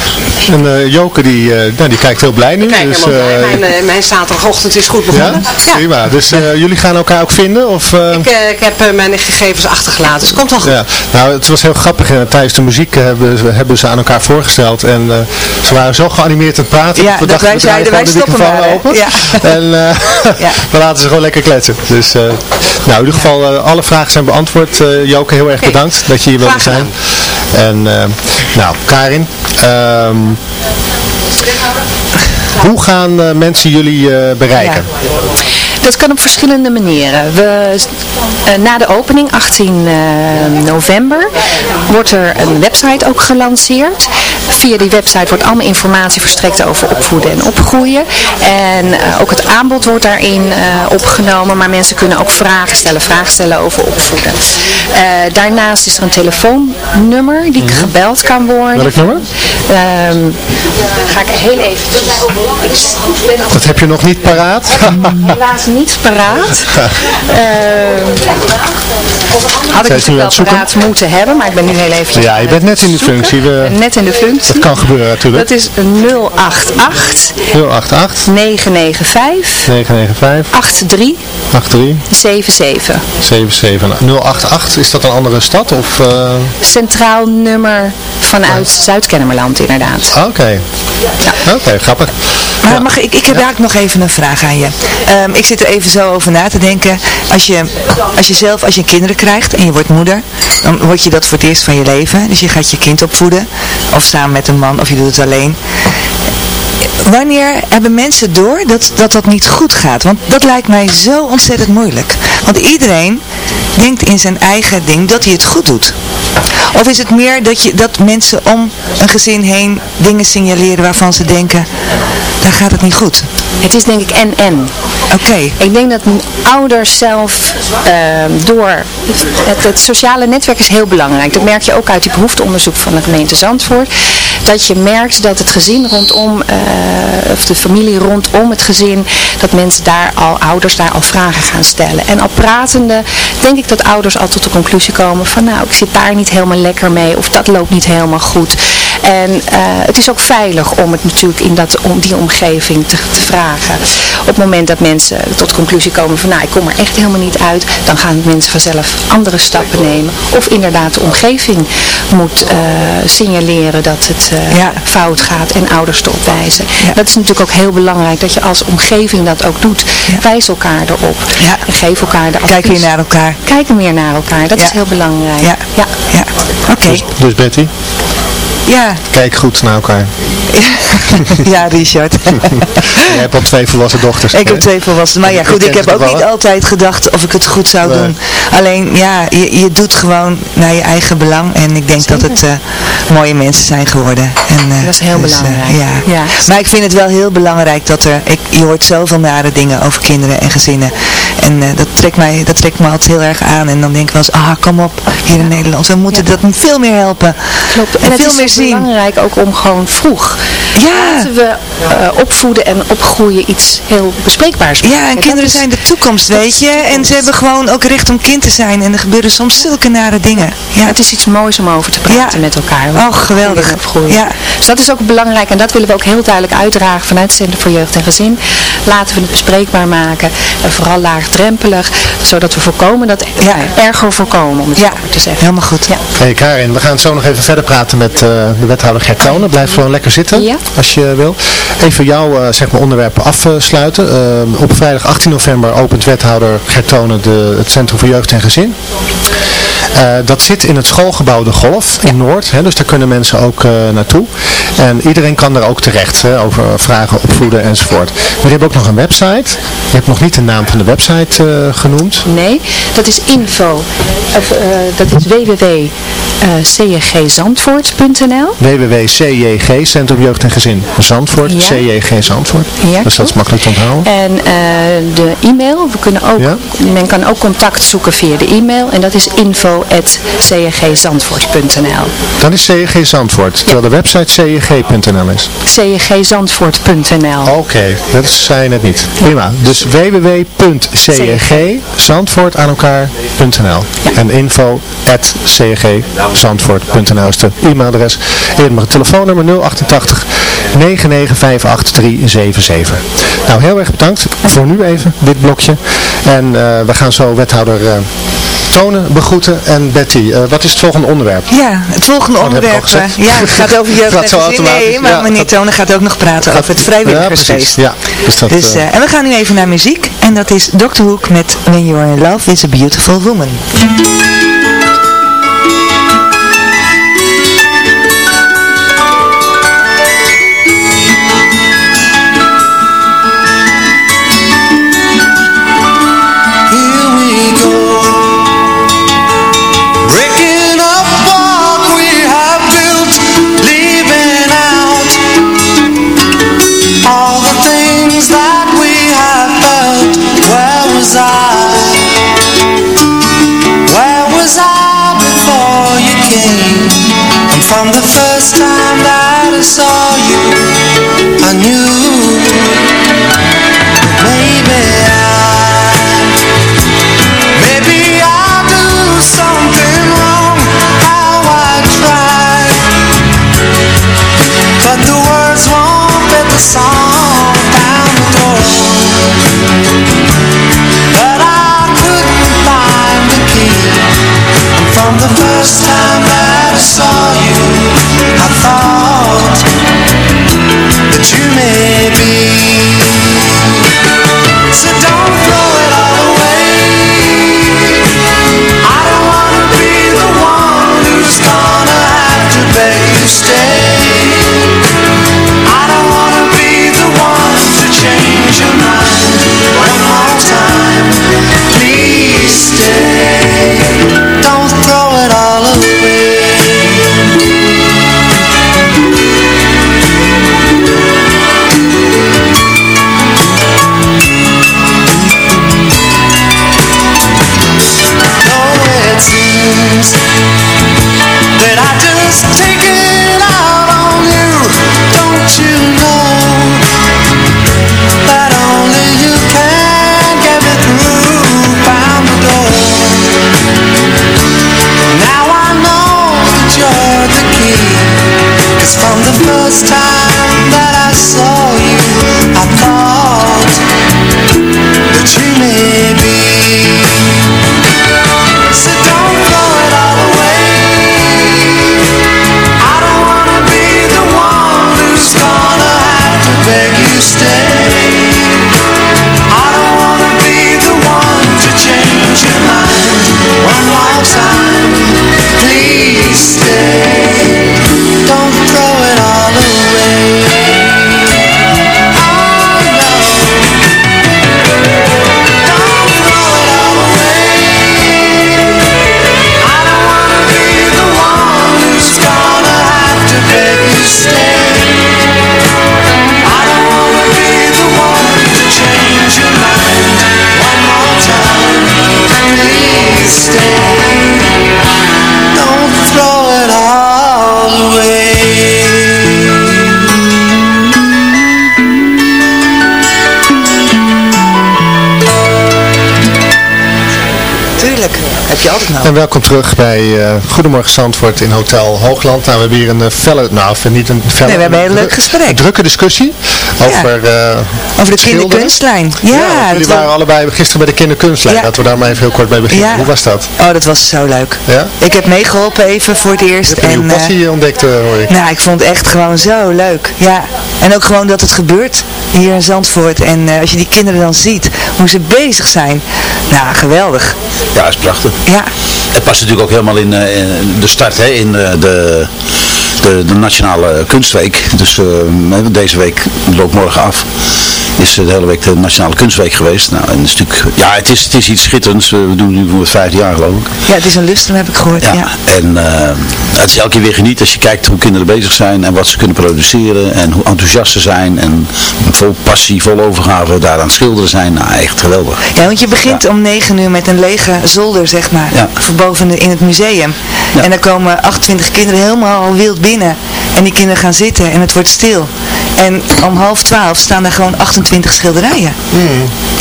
En eh, Joke, die, eh, nou, die kijkt heel blij nu. Kijk, dus, helemaal blij. eh, mijn, mijn zaterdagochtend is goed ja? begonnen. prima. Dus eh, jullie gaan elkaar ook vinden? Of, eh? Ik, eh, ik heb mijn gegevens achtergelaten, dus het komt wel goed. Ja, nou het was heel grappig. eh, tijdens de muziek hebben, ze- hebben ze aan elkaar voorgesteld. En eh, ze waren zo geanimeerd aan het praten. Ja, we dat dachten, wij zeiden, wij stoppen microfoon maar, open. Ja. En eh, we laten ze gewoon lekker kletsen. Dus eh, nou, in ieder geval, eh, alle vragen zijn beantwoord. Eh, Joke, heel erg bedankt dat je hier wilde zijn. En eh, nou, Karin. ehm, hoe gaan eh, mensen jullie eh, bereiken? Dat kan op verschillende manieren. We, eh, na de opening, 18 eh, november, wordt er een website ook gelanceerd. Via die website wordt allemaal informatie verstrekt over opvoeden en opgroeien. En eh, ook het aanbod wordt daarin opgenomen, maar mensen kunnen ook vragen stellen, vragen stellen over opvoeden. Daarnaast is er een telefoonnummer die gebeld kan worden. Welk nummer? Ehm, ga ik heel even... Dat heb je nog niet paraat. helaas niet paraat. Ehm, had ik natuurlijk het wel paraat moeten hebben, maar ik ben nu heel eventjes Ja, je bent net in de functie. We- Net in de functie. Dat kan gebeuren natuurlijk. Dat is 088 088 995 995 83 83 77. 77 088, is dat een andere stad? Of, eh, Centraal nummer vanuit Zuid-Kennemerland inderdaad. Oké, oké, grappig. Maar mag ik, ik heb eigenlijk nog even een vraag aan je. Ehm, ik zit er even zo over na te denken. Als je, als je zelf, als je kinderen krijgt en je wordt moeder, dan word je dat voor het eerst van je leven. Dus je gaat je kind opvoeden. Of samen met een man, of je doet het alleen. Wanneer hebben mensen door dat, dat dat niet goed gaat? Want dat lijkt mij zo ontzettend moeilijk. Want iedereen denkt in zijn eigen ding dat hij het goed doet? Of is het meer dat, je, dat mensen om een gezin heen dingen signaleren waarvan ze denken, daar gaat het niet goed? Het is denk ik en-en. Oké. Ik denk dat ouders zelf ehm, door... Het, het sociale netwerk is heel belangrijk. Dat merk je ook uit die behoefteonderzoek van de gemeente Zandvoort. Dat je merkt dat het gezin rondom, eh, of de familie rondom het gezin, dat mensen daar al, ouders daar al vragen gaan stellen. En al pratende, denk ik dat ouders al tot de conclusie komen van nou, ik zit daar niet helemaal lekker mee, of dat loopt niet helemaal goed. En eh, het is ook veilig om het natuurlijk in dat, om die omgeving te, te vragen. Op het moment dat mensen tot conclusie komen van nou ik kom er echt helemaal niet uit, dan gaan mensen vanzelf andere stappen nemen. Of inderdaad de omgeving moet eh, signaleren dat het eh, fout gaat en ouders erop wijzen. Dat is natuurlijk ook heel belangrijk dat je als omgeving dat ook doet. Wijs elkaar erop. En geef elkaar de advies. Kijk weer naar elkaar. Kijken meer naar elkaar. Dat is heel belangrijk. Ja. ja. ja. Oké. Dus, dus Betty? Ja. Kijk goed naar elkaar. ja, Richard. Jij hebt al twee volwassen dochters. Ik heb twee volwassen. Maar ja, goed, ik heb ook niet altijd gedacht of ik het goed zou doen. Alleen, ja, je, je doet gewoon naar je eigen belang. En ik denk dat het uh, mooie mensen zijn geworden. En, uh, dat is heel dus, belangrijk. Uh, ja. ja. Maar ik vind het wel heel belangrijk dat er, ik, je hoort zoveel nare dingen over kinderen en gezinnen. En dat, trekt mij, dat trekt me altijd heel erg aan. En dan denk ik wel eens, ah, kom op, hier in Nederland. We moeten dat veel meer helpen. Klopt. En, en veel belangrijk ook om gewoon vroeg. Ja. Laten we uh, opvoeden en opgroeien iets heel bespreekbaars maken. Ja, en kinderen zijn de toekomst, weet je. En ze hebben gewoon ook recht om kind te zijn. En er gebeuren soms zulke nare dingen. Ja. Het is iets moois om over te praten ja. met elkaar. Oh, geweldig. Opgroeien. Ja. Dus dat is ook belangrijk en dat willen we ook heel duidelijk uitdragen vanuit het Centrum voor Jeugd en Gezin. Laten we het bespreekbaar maken. En vooral laagdrempelig. Zodat we voorkomen dat ja. erger voorkomen, om het ja. te zeggen. Helemaal goed. Ja. Hey Karin, we gaan zo nog even verder praten met uh, de wethouder Gert Tonen. Blijf gewoon lekker zitten, ja. Als je wil. Even jouw uh, zeg maar onderwerpen afsluiten. Uh, op vrijdag 18 november opent wethouder Gert Tonen de, het Centrum voor Jeugd en Gezin. Uh, dat zit in het schoolgebouw De Golf in Noord, hè, dus daar kunnen mensen ook naartoe. En iedereen kan daar ook terecht, hè, over vragen, opvoeden enzovoort. Maar je hebt ook nog een website. Je hebt nog niet de naam van de website genoemd. Nee, dat is info. Of, dat is www.cjgzandvoort.nl www.cjg, Centrum Jeugd en Gezin Zandvoort, ja. CJG Zandvoort. Ja, dus dat is makkelijk te onthouden. En de e-mail, we kunnen ook, ja? men kan ook contact zoeken via de e-mail en dat is info.cjgzandvoort.nl Dan is CJG Zandvoort, terwijl de website cjg.nl is. cjgzandvoort.nl Oké, okay, dat zei je net niet. Prima. Dus www.cjgzandvoort aan elkaar.nl en info at cjgzandvoort.nl is de e-mailadres. En het telefoonnummer 088 9958 377. Nou, heel erg bedankt voor nu even, dit blokje. En uh, we gaan zo wethouder uh, Tonen begroeten. En Betty, uh, wat is het volgende onderwerp? Ja, het volgende Oh, onderwerp. ja, het gaat over jeugd en gezin. Nee, maar ja, meneer gaat, Tonen gaat ook nog praten gaat, over het vrijwilligersfeest. Ja, dus dat, dus, en we gaan nu even naar muziek. En dat is Dr. Hoek met When You're in Love is a Beautiful Woman. From the first time that I saw you I knew Maybe I Maybe I do something wrong How I try. But the words won't fit the song the door. But I couldn't find the key. From the first time that I saw En welkom terug bij eh, Goedemorgen Zandvoort in Hotel Hoogland. Nou, we hebben hier een eh, felle, nou niet een felle, Nee, we hebben een leuk gesprek. drukke discussie over, eh, Over de schilderen. kinderkunstlijn. Ja, Ja, jullie waren allebei gisteren bij de kinderkunstlijn. Ja. Laten we daar maar even heel kort bij beginnen. Ja. Hoe was dat? Oh, dat was zo leuk. Ja? Ik heb meegeholpen even voor het eerst. Je hebt een en, nieuwe passie ontdekt, eh, hoor ik. Nou, ik vond het echt gewoon zo leuk. Ja. En ook gewoon dat het gebeurt hier in Zandvoort. En eh, als je die kinderen dan ziet, hoe ze bezig zijn. Nou, geweldig. Ja, dat is prachtig. Ja. Het past natuurlijk ook helemaal in, eh, in de start, hè, in eh, de, de, de Nationale Kunstweek. Dus eh, deze week loopt morgen af. Is eh, de hele week de Nationale Kunstweek geweest. Nou, en het is natuurlijk, ja, het is, het is iets schitterends. We doen het nu voor het vijfde jaar geloof ik. Ja, het is een lustrum, heb ik gehoord. Ja. Ja, en eh, het is elke keer weer geniet als je kijkt hoe kinderen bezig zijn en wat ze kunnen produceren en hoe enthousiast ze zijn en vol passie, vol overgave daar aan het schilderen zijn. Nou, echt geweldig. Ja, want je begint om 9 uur met een lege zolder, zeg maar, Ja. voor boven in het museum. En dan komen 28 kinderen helemaal wild binnen. En die kinderen gaan zitten en het wordt stil. En om half 12 staan er gewoon 28 schilderijen.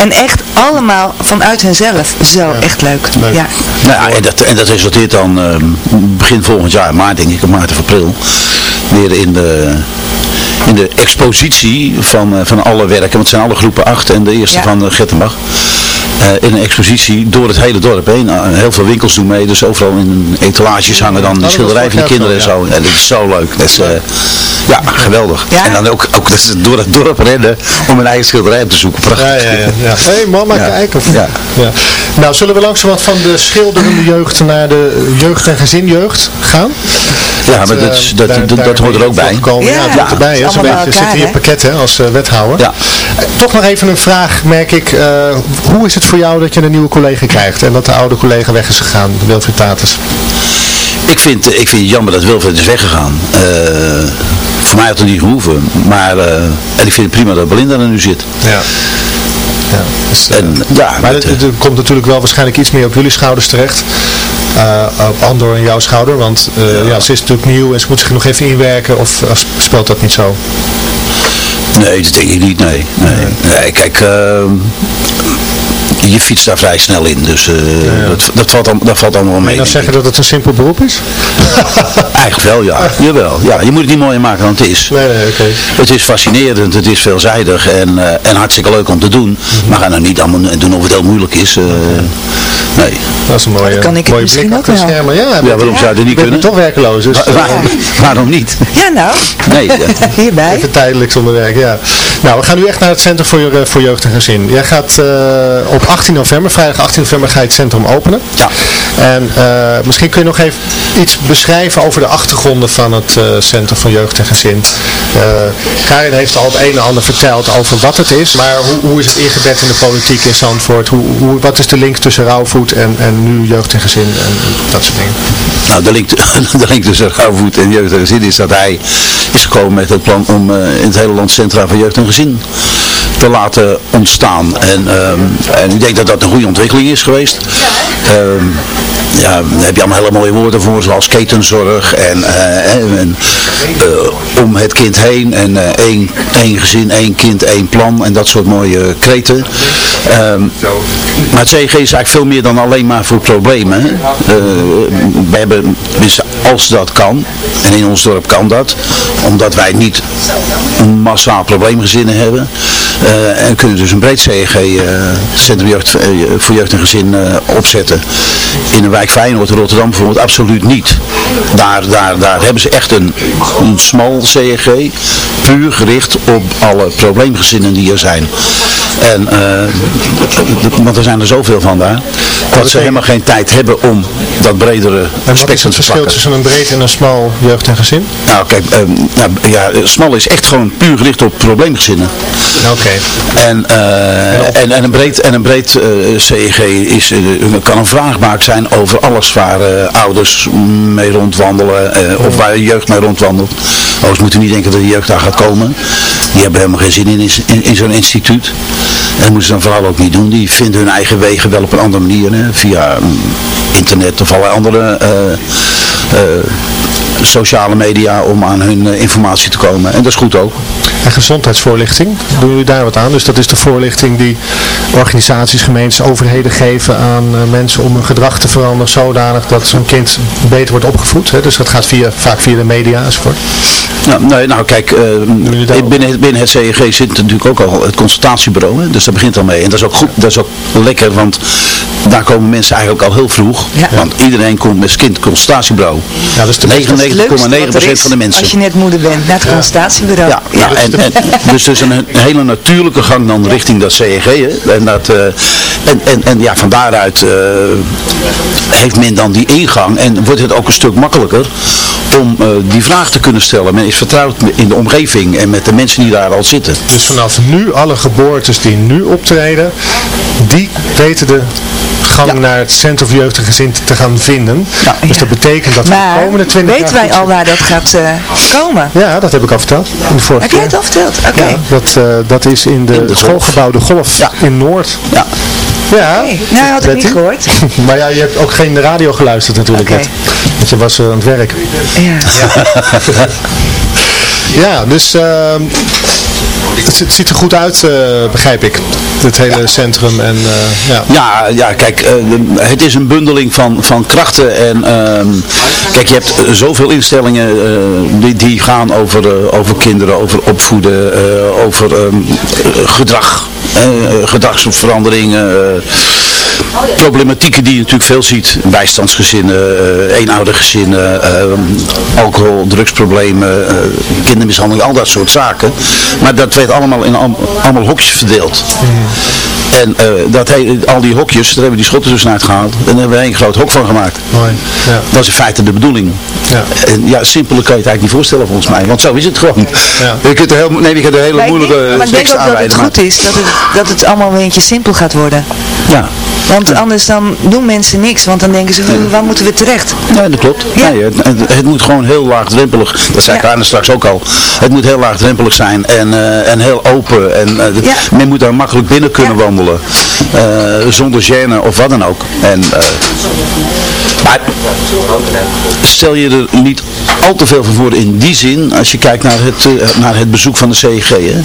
En echt allemaal vanuit hunzelf. Zo, echt leuk. Ja. Nou ja, en dat, en dat resulteert dan eh, begin volgend jaar, maart denk ik, of maart of april, weer in de, in de expositie van, eh, van alle werken, want het zijn alle groepen acht en de eerste Ja. van uh, Gettenbach. Eh, in een expositie door het hele dorp heen. Eh, heel veel winkels doen mee, dus overal in etalages hangen dan Oh, die dat schilderijen van de kinderen en zo. En dat is zo leuk. Dat is, ja, geweldig. En dan ook, ook dat ze door het dorp rennen om een eigen schilderij op te zoeken. Prachtig. Ja, ja, ja. ja. Hé hey, mama, Ja. kijk. Of, Ja. Ja. Nou, zullen we langzaam wat van de schilderende jeugd naar de jeugd- en gezinjeugd gaan? Ja, maar dat, eh, is- dat, daar- dat, daar dat hoort er ook bij. Komen. Ja, Ja, het hoort erbij. het hè. is beetje bij zit in je pakket hè, als eh, wethouder. Ja. Eh, Toch nog even een vraag, merk ik. eh, hoe is het voor jou dat je een nieuwe collega krijgt en dat de oude collega weg is gegaan, Wilfried Tatus? Ik vind, ik vind het jammer dat Wilfred is weggegaan. Eh, voor mij had het niet gehoeven. Maar eh, en ik vind het prima dat Belinda er nu zit. Ja. Ja, dus, eh, En, ja, maar het, het komt natuurlijk wel waarschijnlijk iets meer op jullie schouders terecht. Eh, op Andor en jouw schouder, want eh, ja. ze is natuurlijk nieuw en ze moet zich nog even inwerken of, speelt dat niet zo? Nee, dat denk ik niet, nee. nee. nee kijk, je fietst daar vrij snel in, dus eh, Dat, dat, valt, al- dat valt allemaal mee. je nou zeggen dat het een simpel beroep is? Eigenlijk wel, ja. Jawel. Ja, je moet het niet mooier maken dan het is. Nee, nee, oké. Het is fascinerend, het is veelzijdig en, eh, en hartstikke leuk om te doen. Maar ga nou niet allemaal doen of het heel moeilijk is. eh, nee. Dat is een mooie, kan ik het mooie misschien blik ook achter wel. schermen. Ja, Ja, waarom zou je dat niet kunnen? toch werkeloos, dus Wa- waarom, waarom niet? Ja, nou, Nee, ja. hierbij. even tijdelijk zonder werk, ja. Nou, we gaan nu echt naar het Centrum voor, Je- voor Jeugd en Gezin. Jij gaat eh, op 18 november, vrijdag 18 november, ga je het centrum openen. Ja. En eh, misschien kun je nog even iets beschrijven over de achtergronden van het eh, Centrum voor Jeugd en Gezin. Eh, Karin heeft al het een en ander verteld over wat het is, maar hoe, hoe is het ingebed in de politiek in Zandvoort? Hoe, hoe, wat is de link tussen rouwvoet en, en nu jeugd en gezin en dat soort dingen? Nou, de link, de link tussen Gauwvoet en jeugd en gezin is dat hij is gekomen met het plan om eh, in het hele land centra voor jeugd en gezin te laten ontstaan. En, ehm, en ik denk dat dat een goede ontwikkeling is geweest. Ehm, ja, daar heb je allemaal hele mooie woorden voor, zoals ketenzorg en, eh, eh, om het kind heen en eh, één, één gezin, één kind, één plan en dat soort mooie kreten. Ehm, maar het CG is eigenlijk veel meer dan alleen maar voor problemen. we hebben, als dat kan, en in ons dorp kan dat, omdat wij niet massaal probleemgezinnen hebben, eh, en kunnen dus een breed CG, eh, Centrum jeugd, eh, voor Jeugd en Gezin, opzetten. In een wijk Feyenoord in Rotterdam bijvoorbeeld absoluut niet. Daar, daar, daar hebben ze echt een, een smal CG, puur gericht op alle probleemgezinnen die er zijn. En, want er zijn er zoveel van daar, dat ze helemaal geen tijd hebben om dat bredere En wat is spectrum het te verschil pakken. tussen een breed en een smal jeugd en gezin? Nou kijk, eh, nou, ja, smal is echt gewoon puur gericht op probleemgezinnen. Oké. En, eh, en, en een breed, en een breed eh, CEG is, eh, kan een vraagbaak zijn over alles waar ouders mee rondwandelen of waar jeugd mee rondwandelt. Ouders moeten niet denken dat de jeugd daar gaat komen. Die hebben helemaal geen zin in, in, zo'n instituut. En dat moeten ze dan vooral ook niet doen. Die vinden hun eigen wegen wel op een andere manier. Hè, via mm, internet of allerlei andere sociale media om aan hun eh, informatie te komen. En dat is goed ook. En gezondheidsvoorlichting, doen jullie daar wat aan? Dus dat is de voorlichting die organisaties, gemeentes, overheden geven aan eh, mensen om hun gedrag te veranderen zodanig dat zo'n kind beter wordt opgevoed. Hè? Dus dat gaat via, vaak via de media enzovoort. Nou, nee, nou kijk, eh, binnen, binnen het CEG zit natuurlijk ook al het consultatiebureau, hè, dus dat begint al mee. En dat is ook goed, dat is ook lekker, want daar komen mensen eigenlijk al heel vroeg. Want iedereen komt met zijn kind consultatiebureau. Ja, dat is 99,9% van de mensen. Als je net moeder bent, naar het consultatiebureau. Ja, nou, en, en, dus dus een, een hele natuurlijke gang dan richting dat CEG. Hè? En, dat, eh, en, en, en ja, van daaruit eh, heeft men dan die ingang en wordt het ook een stuk makkelijker om eh, die vraag te kunnen stellen. Men is vertrouwd in de omgeving en met de mensen die daar al zitten. Dus vanaf nu, alle geboortes die nu optreden, die weten de gang naar het Centrum voor Jeugd en Gezin te gaan vinden. Dus dat betekent dat we de Maar komende 20 weten jaar... wij al waar dat gaat eh, komen? Ja, dat heb ik al verteld. In de vorige Heb jij het al verteld? Oké. Ja, dat, eh, dat is in de, de schoolgebouw De Golf in Noord. Ja. Ja, Nou, had ik niet gehoord. maar ja, je hebt ook geen radio geluisterd natuurlijk net. Want je was eh, aan het werk. Ja. Ja, dus ehm, het, het ziet er goed uit, eh, begrijp ik. Het hele centrum en eh, ja. Ja, ja kijk, eh, het is een bundeling van, van krachten. En ehm, kijk, je hebt zoveel instellingen eh, die, die gaan over, over kinderen, over opvoeden, over ehm, eh, gedrag, gedragsveranderingen. Problematieken die je natuurlijk veel ziet. Bijstandsgezinnen, eh eenoudergezinnen, eh, alcohol, drugsproblemen, eh, kindermishandeling, al dat soort zaken. Maar dat werd allemaal in al- allemaal hokjes verdeeld. En eh, dat he- al die hokjes, daar hebben we die schotten dus uitgehaald. En daar hebben we één groot hok van gemaakt. Mooi. Ja. Dat is in feite de bedoeling. Ja. En ja, simpeler kan je het eigenlijk niet voorstellen volgens mij. Want zo is het gewoon. Ja. Je kunt er heel, nee, je kunt er hele Maar moeilijke maar ik denk ook dat het goed is dat het, dat het allemaal een beetje simpel gaat worden. Ja. Want anders dan doen mensen niks, want dan denken ze, "Hm, waar moeten we terecht? Ja, dat klopt. Nee, het, het- moet gewoon heel laagdrempelig, dat zei Ja. Karne straks ook al, het moet heel laagdrempelig zijn en, eh, en heel open. En, eh, Ja. Men moet daar makkelijk binnen kunnen eh, zonder gêne of wat dan ook. En, eh, maar stel je er niet al te veel van voor in die zin, als je kijkt naar het, eh, naar het bezoek van de CEG. Hè.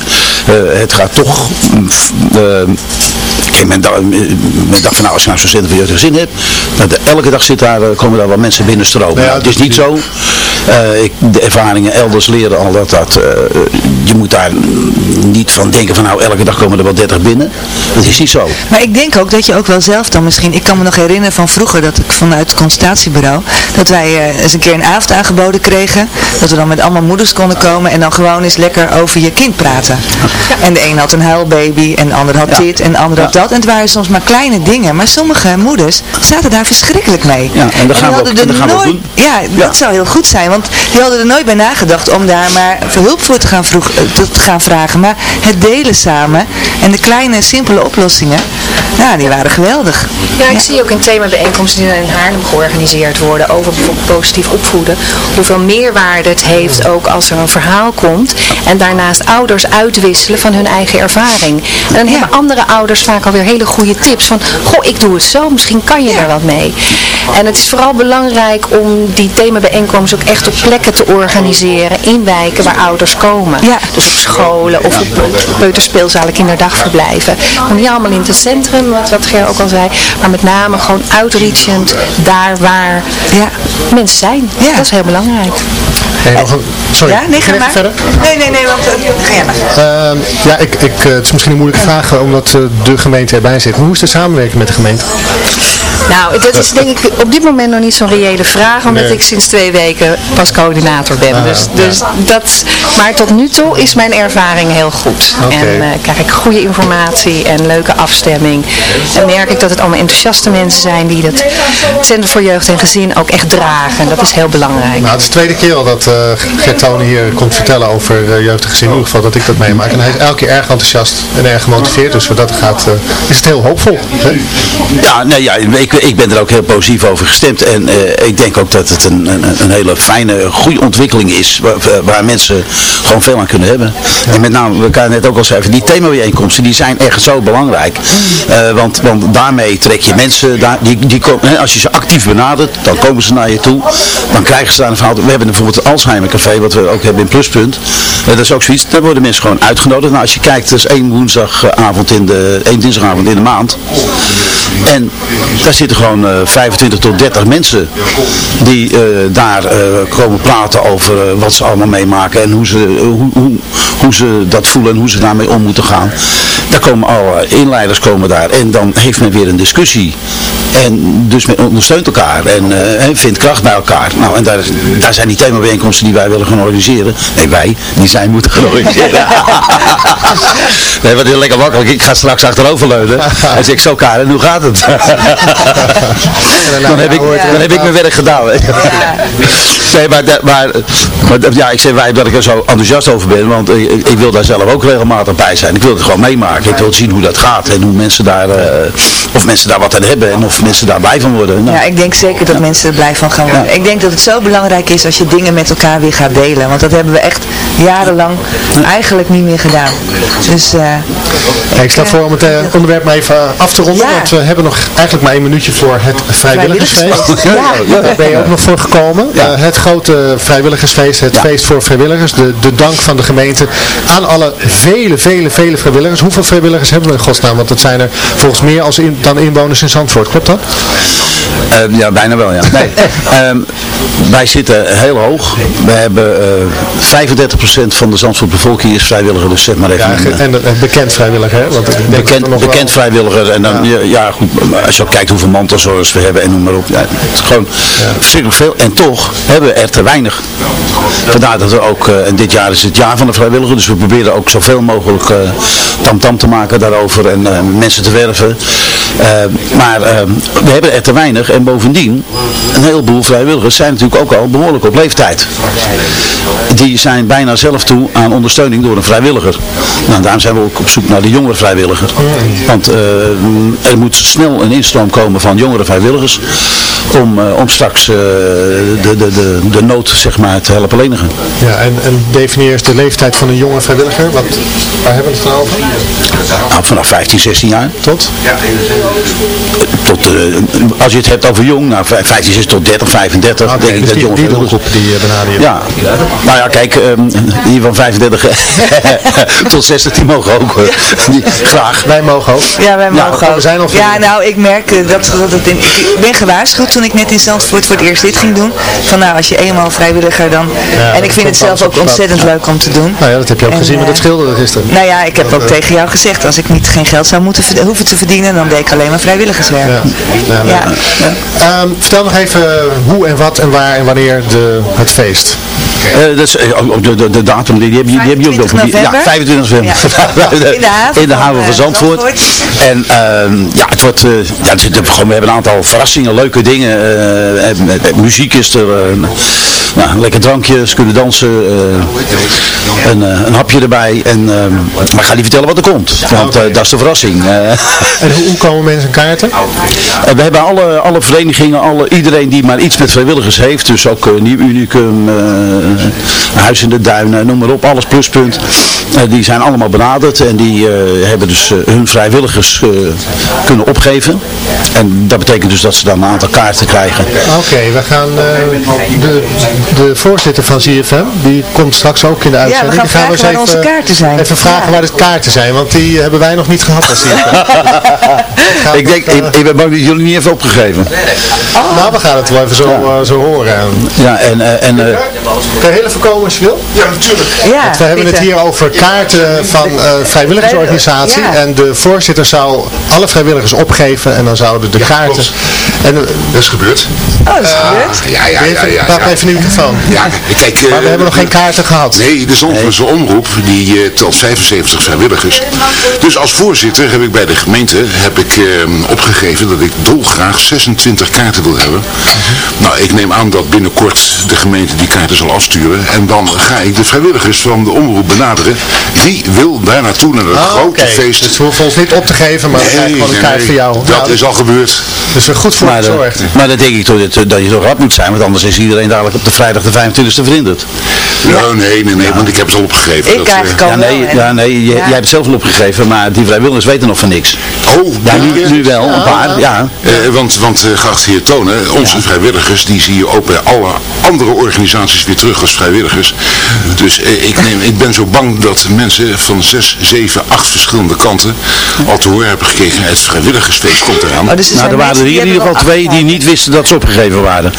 Het gaat toch... Kijk, men, dacht, men dacht van nou, als je nou zo'n centrum voor jeugd en gezin hebt, nou, de- elke dag zit daar, eh, komen daar wel mensen binnenstromen. Ja, Nou, het is dat- niet zo. Eh, ik, de ervaringen elders leren al dat dat, eh, je moet daar niet van denken van nou, elke dag komen er wel 30 binnen. Dat is niet zo. Maar ik denk ook dat je ook wel zelf dan misschien, ik kan me nog herinneren van vroeger dat ik vanuit het consultatiebureau, dat wij eens een keer een avond aangeboden kregen, dat we dan met allemaal moeders konden komen en dan gewoon eens lekker over je kind praten. En de een had een huilbaby en de ander had Ja. dit en de ander had Ja. Dat. En het waren soms maar kleine dingen, maar sommige moeders zaten daar verschrikkelijk mee. Ja, en gaan we ook- er dat gaan we ook nooit, doen. Ja, dat zou heel goed zijn, want die hadden er nooit bij nagedacht om daar maar hulp voor te gaan, vroeg, eh, te gaan vragen. Maar het delen samen en de kleine simpele oplossingen, Ja, die waren geweldig. Ja, ik zie ook in themabijeenkomsten die in Haarlem georganiseerd worden over bijvoorbeeld positief opvoeden, hoeveel meerwaarde het heeft ook als er een verhaal komt en daarnaast ouders uitwisselen van hun eigen ervaring. En dan hebben andere ouders vaak alweer hele goede tips van, goh, ik doe het zo, misschien kan je er wat mee. En het is vooral belangrijk om die themabijeenkomsten ook echt op plekken te organiseren in wijken waar ouders komen. Dus op scholen of op peuterspeelzalen, kinderdagverblijven. Maar niet allemaal in het centrum, wat, wat Ger ook al zei, maar met name gewoon outreachend daar waar mensen zijn. Dat is heel belangrijk. Hey, nog een- sorry, Ja, nee, ga maar. verder. Nee, nee, nee, want eh, ga jij maar. Ehm, ja, ik, ik, eh, het is misschien een moeilijke vraag eh, omdat eh, de gemeente erbij zit. Hoe is de samenwerking met de gemeente? Nou, dat is denk ik op dit moment nog niet zo'n reële vraag, omdat Nee. ik sinds twee weken pas coördinator ben. Ah, dus, ja. dus dat, maar tot nu toe is mijn ervaring heel goed. Oké. En eh, krijg ik goede informatie en leuke afstemming. En merk ik dat het allemaal enthousiaste mensen zijn die het Centrum voor Jeugd en Gezin ook echt dragen. En dat is heel belangrijk. Nou, het is de tweede keer al dat eh Gert Tonen hier komt vertellen over uh, jeugd en gezin. In ieder geval dat ik dat meemaak. En hij is elke keer erg enthousiast en erg gemotiveerd. Dus wat dat gaat, eh, is het heel hoopvol. hè? Ja, nee, ja ik, ik ben er ook heel positief over gestemd. En eh, ik denk ook dat het een, een, een hele fijne, goede ontwikkeling is. Waar, waar mensen gewoon veel aan kunnen hebben. En met name, we elkaar net ook al zeggen, die themabijeenkomsten die zijn echt zo belangrijk. Eh, want, want daarmee trek je mensen, daar, die, die komen, als je ze actief benadert, dan komen ze naar je toe. Dan krijgen ze daar een verhaal. We hebben bijvoorbeeld het Alzheimer Café, wat we ook hebben in Pluspunt. Eh, dat is ook zoiets, daar worden mensen gewoon uitgenodigd. Nou, als je kijkt, dat is één woensdagavond in de, één dinsdagavond in de maand. En daar zitten gewoon eh, 25 tot 30 mensen die eh, daar eh, komen praten over eh, wat ze allemaal meemaken en hoe ze, hoe, hoe, hoe ze dat voelen en hoe ze daarmee om moeten gaan. Daar komen alle inleiders komen daar en dan heeft men weer een discussie. En dus men ondersteunt elkaar en eh, vindt kracht bij elkaar. Nou, en daar, daar zijn die themabijeenkomsten die wij willen gaan organiseren. Nee, wij, die zij moeten gaan organiseren. nee, wat is lekker makkelijk. Ik ga straks achteroverleunen. En zeg ik zo, Karen, hoe gaat het? dan, heb ik, dan heb ik mijn werk gedaan. Nee, maar, maar, ja, ik zeg wij dat ik er zo enthousiast over ben, want ik, ik wil daar zelf ook regelmatig bij zijn. Ik wil het gewoon meemaken. Ik wil zien hoe dat gaat en hoe mensen daar, eh, of mensen daar wat aan hebben en of mensen daar blij van worden. Nou, Ja, ik denk zeker dat mensen er blij van gaan worden. Ik denk dat het zo belangrijk is als je dingen met elkaar weer gaat delen. Want dat hebben we echt jarenlang eigenlijk niet meer gedaan. Dus eh, Hey, ik stel voor om het eh, onderwerp maar even af te ronden. Ja. Want we hebben nog eigenlijk maar één minuutje voor het vrijwilligersfeest. Ja. Daar ben je ook nog voor gekomen. Eh, het grote vrijwilligersfeest, het feest voor vrijwilligers. De, de dank van de gemeente aan alle vele, vele, vele vrijwilligers. Hoeveel vrijwilligers hebben we in godsnaam? Want dat zijn er volgens meer als in, dan inwoners in Zandvoort. Klopt dat? Eh, ja, bijna wel, ja. Nee, ehm, wij zitten heel hoog. We hebben eh 35% van de Zandvoort bevolking is vrijwilliger, dus zeg maar even. Ja, eh, en een bekend vrijwilliger. Hè? Want bekend, wel- bekend vrijwilliger en dan, ja. Ja, goed, als je ook kijkt hoeveel mantelzorgers we hebben en noem maar op. Ja, het is gewoon verschrikkelijk veel en toch hebben we er te weinig. Vandaar dat we ook, eh, en dit jaar is het jaar van de vrijwilliger, dus we proberen ook zoveel mogelijk eh, tamtam te maken daarover en eh, mensen te werven. Maar we hebben er te weinig en bovendien, een heleboel vrijwilligers zijn natuurlijk ook al behoorlijk op leeftijd. Die zijn bijna zelf toe aan ondersteuning door een vrijwilliger. Nou, daarom zijn we ook op zoek naar de jongere vrijwilliger. Want er moet snel een instroom komen van jongere vrijwilligers om, eh, om straks eh, de, de, de, de nood zeg maar, te helpen lenigen. Ja, en, en definieer eens de leeftijd van een jonge vrijwilliger. Wat, waar hebben we het dan over? Nou, vanaf 15, 16 jaar. Tot? Tot, eh, als je het hebt over jong, nou, 15, 16 tot 30, 35. denk ik dat die- jonge die doelgroep die, benader je. Ja, nou ja, kijk, ehm, die van 35 tot 60, die mogen ook. Die, graag. Wij mogen ook. Ja, wij Ja, mogen ook. we zijn al Ja, nou, ik merk eh, dat, dat in, ik ben gewaarschuwd toen ik net in Zandvoort voor het eerst dit ging doen. Van nou, als je eenmaal vrijwilliger dan... Ja, en ik vind het zelf ook ontzettend leuk om te doen. Nou ja, dat heb je ook En, gezien met eh, het schilderen gisteren. Nou ja, ik heb ook tegen jou gezegd, als ik niet geen geld zou moeten hoeven te verdienen, dan deed ik alleen maar vrijwilligerswerk. Ja. Ja, Ja. Ehm, vertel nog even hoe en wat en waar en wanneer de, het feest. Eh, dat is, eh, de, de, de datum, die, die, heb je- die heb je ook nog. 25 Ja, november? 25 november. In de haven In de van, haven van eh, Zandvoort. Zandvoort. En ehm, ja, het wordt, eh, ja, het gewoon, we hebben een aantal verrassingen, leuke dingen. eh, eh, eh, muziek is er, nou, een lekker drankje, ze kunnen dansen, een, een hapje erbij. En, eh, maar ik ga niet vertellen wat er komt, want dat is de verrassing. En hoe, hoe komen mensen kaarten? we hebben alle, alle verenigingen, alle, iedereen die maar iets met vrijwilligers heeft, dus ook Nieuw Unicum, Huis in de Duinen, noem maar op, alles pluspunt. Die zijn allemaal benaderd en die hebben dus hun vrijwilligers kunnen opgeven. En dat betekent dus dat ze dan een aantal kaarten krijgen. Oké, we gaan eh, de, de voorzitter van ZFM, die komt straks ook in de uitzending. gaan Die we onze kaarten zijn. Even vragen Ja. waar de kaarten zijn, want die hebben wij nog niet gehad als ZFM. ik denk, ik, ik ben bang dat jullie niet even opgegeven. Nou, we gaan het wel even zo, eh, zo horen. Ja, en, eh, en eh, Kan je heel even komen als je wil? Ja, natuurlijk. Ja, Want we hebben het hier over kaarten van eh vrijwilligersorganisatie. Ja. En de voorzitter zou alle vrijwilligers opgeven en dan zouden de kaarten... En, eh, Dat is gebeurd. Oh, dat is gebeurd. Ja, ja, ja. ja, even in de microfoon. Ja, kijk... eh, Maar we hebben nog geen kaarten gehad. Nee, de Zandvoortse omroep die eh, telt 75 vrijwilligers. Dus als voorzitter heb ik bij de gemeente heb ik, eh, opgegeven dat ik dolgraag 26 kaarten wil hebben. Nou, ik neem aan dat binnenkort de gemeente die kaarten zal afsturen. En dan ga ik de vrijwilligers van de omroep benaderen. Wie wil daar naartoe naar het Ah, grote oké. feest? Dus we hoeven ons niet op te geven, maar we krijgen gewoon een kaart voor jou. Dat Nou, is al gebeurd. Dus er goed voor maar, eh, gezorgd. maar dan denk ik toch dat, dat je toch rap moet zijn, want anders is iedereen dadelijk op de vrijdag de 25e verhinderd. Nou, nee, nee, nee, want ik heb ze al opgegeven. Ik Dat, eigenlijk eh, al Ja, nee, wel, ja, nee je- Ja. jij hebt het zelf al opgegeven, maar die vrijwilligers weten nog van niks. Oh, Ja, nu, ja, nu wel, een paar, ja. Eh, want, want uh, geachte heer Tonen, onze vrijwilligers, die zie je ook bij alle andere organisaties weer terug als vrijwilligers. Dus eh, ik, neem, ik ben zo bang dat mensen van zes, zeven, acht verschillende kanten al te horen hebben gekregen, het vrijwilligersfeest komt eraan. Oh, dus er Nou, zijn er waren er hier in ieder geval al twee die niet wisten dat ze opgegeven waren.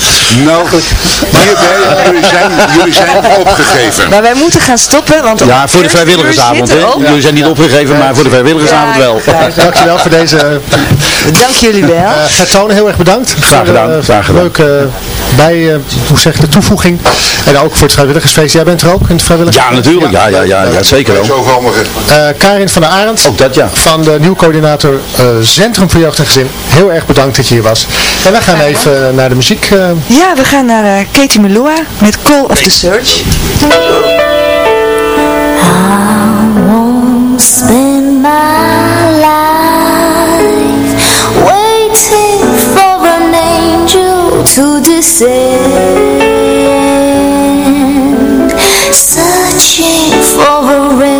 Nou, hierbij, jullie zijn, jullie zijn opgegeven. Maar wij moeten gaan stoppen, want... Ja, voor de vrijwilligersavond, hè. Jullie zijn niet opgegeven, maar voor de vrijwilligersavond wel. Dankjewel voor deze... Dank jullie wel. Uh, heel erg bedankt. Graag gedaan, eh, graag gedaan. Leuke bij, eh, hoe zeg je, de toevoeging. En ook voor het vrijwilligersfeest. Jij bent er ook in het vrijwilligers? Ja, natuurlijk. Ja, ja, ja, ja zeker wel. Eh, Karin van der Arend. Ook dat, ja. Van de nieuwe coördinator eh, Centrum voor Jeugd en Gezin. Heel erg bedankt dat je hier was. En wij gaan even naar de muziek. eh, Ja, we gaan naar Katie Melua met Call of the Search. Spend my to descend, searching for a rainbow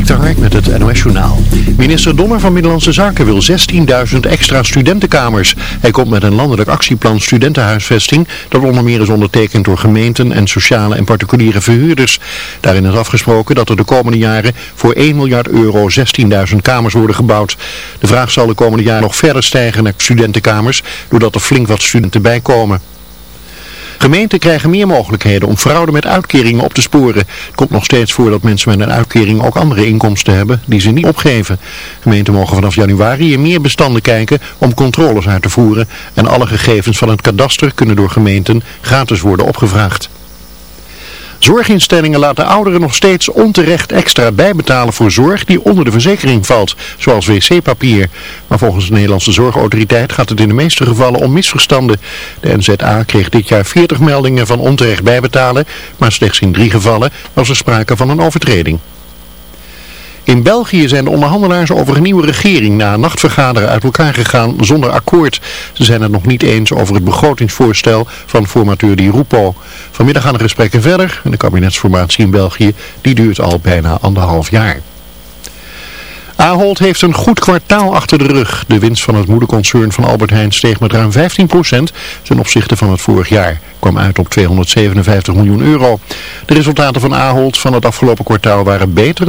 Dik de Hark met het NOS-journaal. Minister Donner van Middellandse Zaken wil 16.000 extra studentenkamers. Hij komt met een landelijk actieplan studentenhuisvesting... dat onder meer is ondertekend door gemeenten en sociale en particuliere verhuurders. Daarin is afgesproken dat er de komende jaren voor 1 miljard euro 16.000 kamers worden gebouwd. De vraag zal de komende jaren nog verder stijgen naar studentenkamers... doordat er flink wat studenten bijkomen. Gemeenten krijgen meer mogelijkheden om fraude met uitkeringen op te sporen. Het komt nog steeds voor dat mensen met een uitkering ook andere inkomsten hebben die ze niet opgeven. Gemeenten mogen vanaf januari in meer bestanden kijken om controles uit te voeren. En alle gegevens van het kadaster kunnen door gemeenten gratis worden opgevraagd. Zorginstellingen laten ouderen nog steeds onterecht extra bijbetalen voor zorg die onder de verzekering valt, zoals wc-papier. Maar volgens de Nederlandse Zorgautoriteit gaat het in de meeste gevallen om misverstanden. De NZA kreeg dit jaar 40 meldingen van onterecht bijbetalen, maar slechts in drie gevallen was er sprake van een overtreding. In België zijn de onderhandelaars over een nieuwe regering na nachtvergaderen uit elkaar gegaan zonder akkoord. Ze zijn het nog niet eens over het begrotingsvoorstel van formateur Di Rupo. Vanmiddag gaan de gesprekken verder en de kabinetsformatie in België die duurt al bijna anderhalf jaar. Ahold heeft een goed kwartaal achter de rug. De winst van het moederconcern van Albert Heijn steeg met ruim 15% ten opzichte van het vorig jaar. Kwam uit op 257 miljoen euro. De resultaten van Ahold van het afgelopen kwartaal waren beter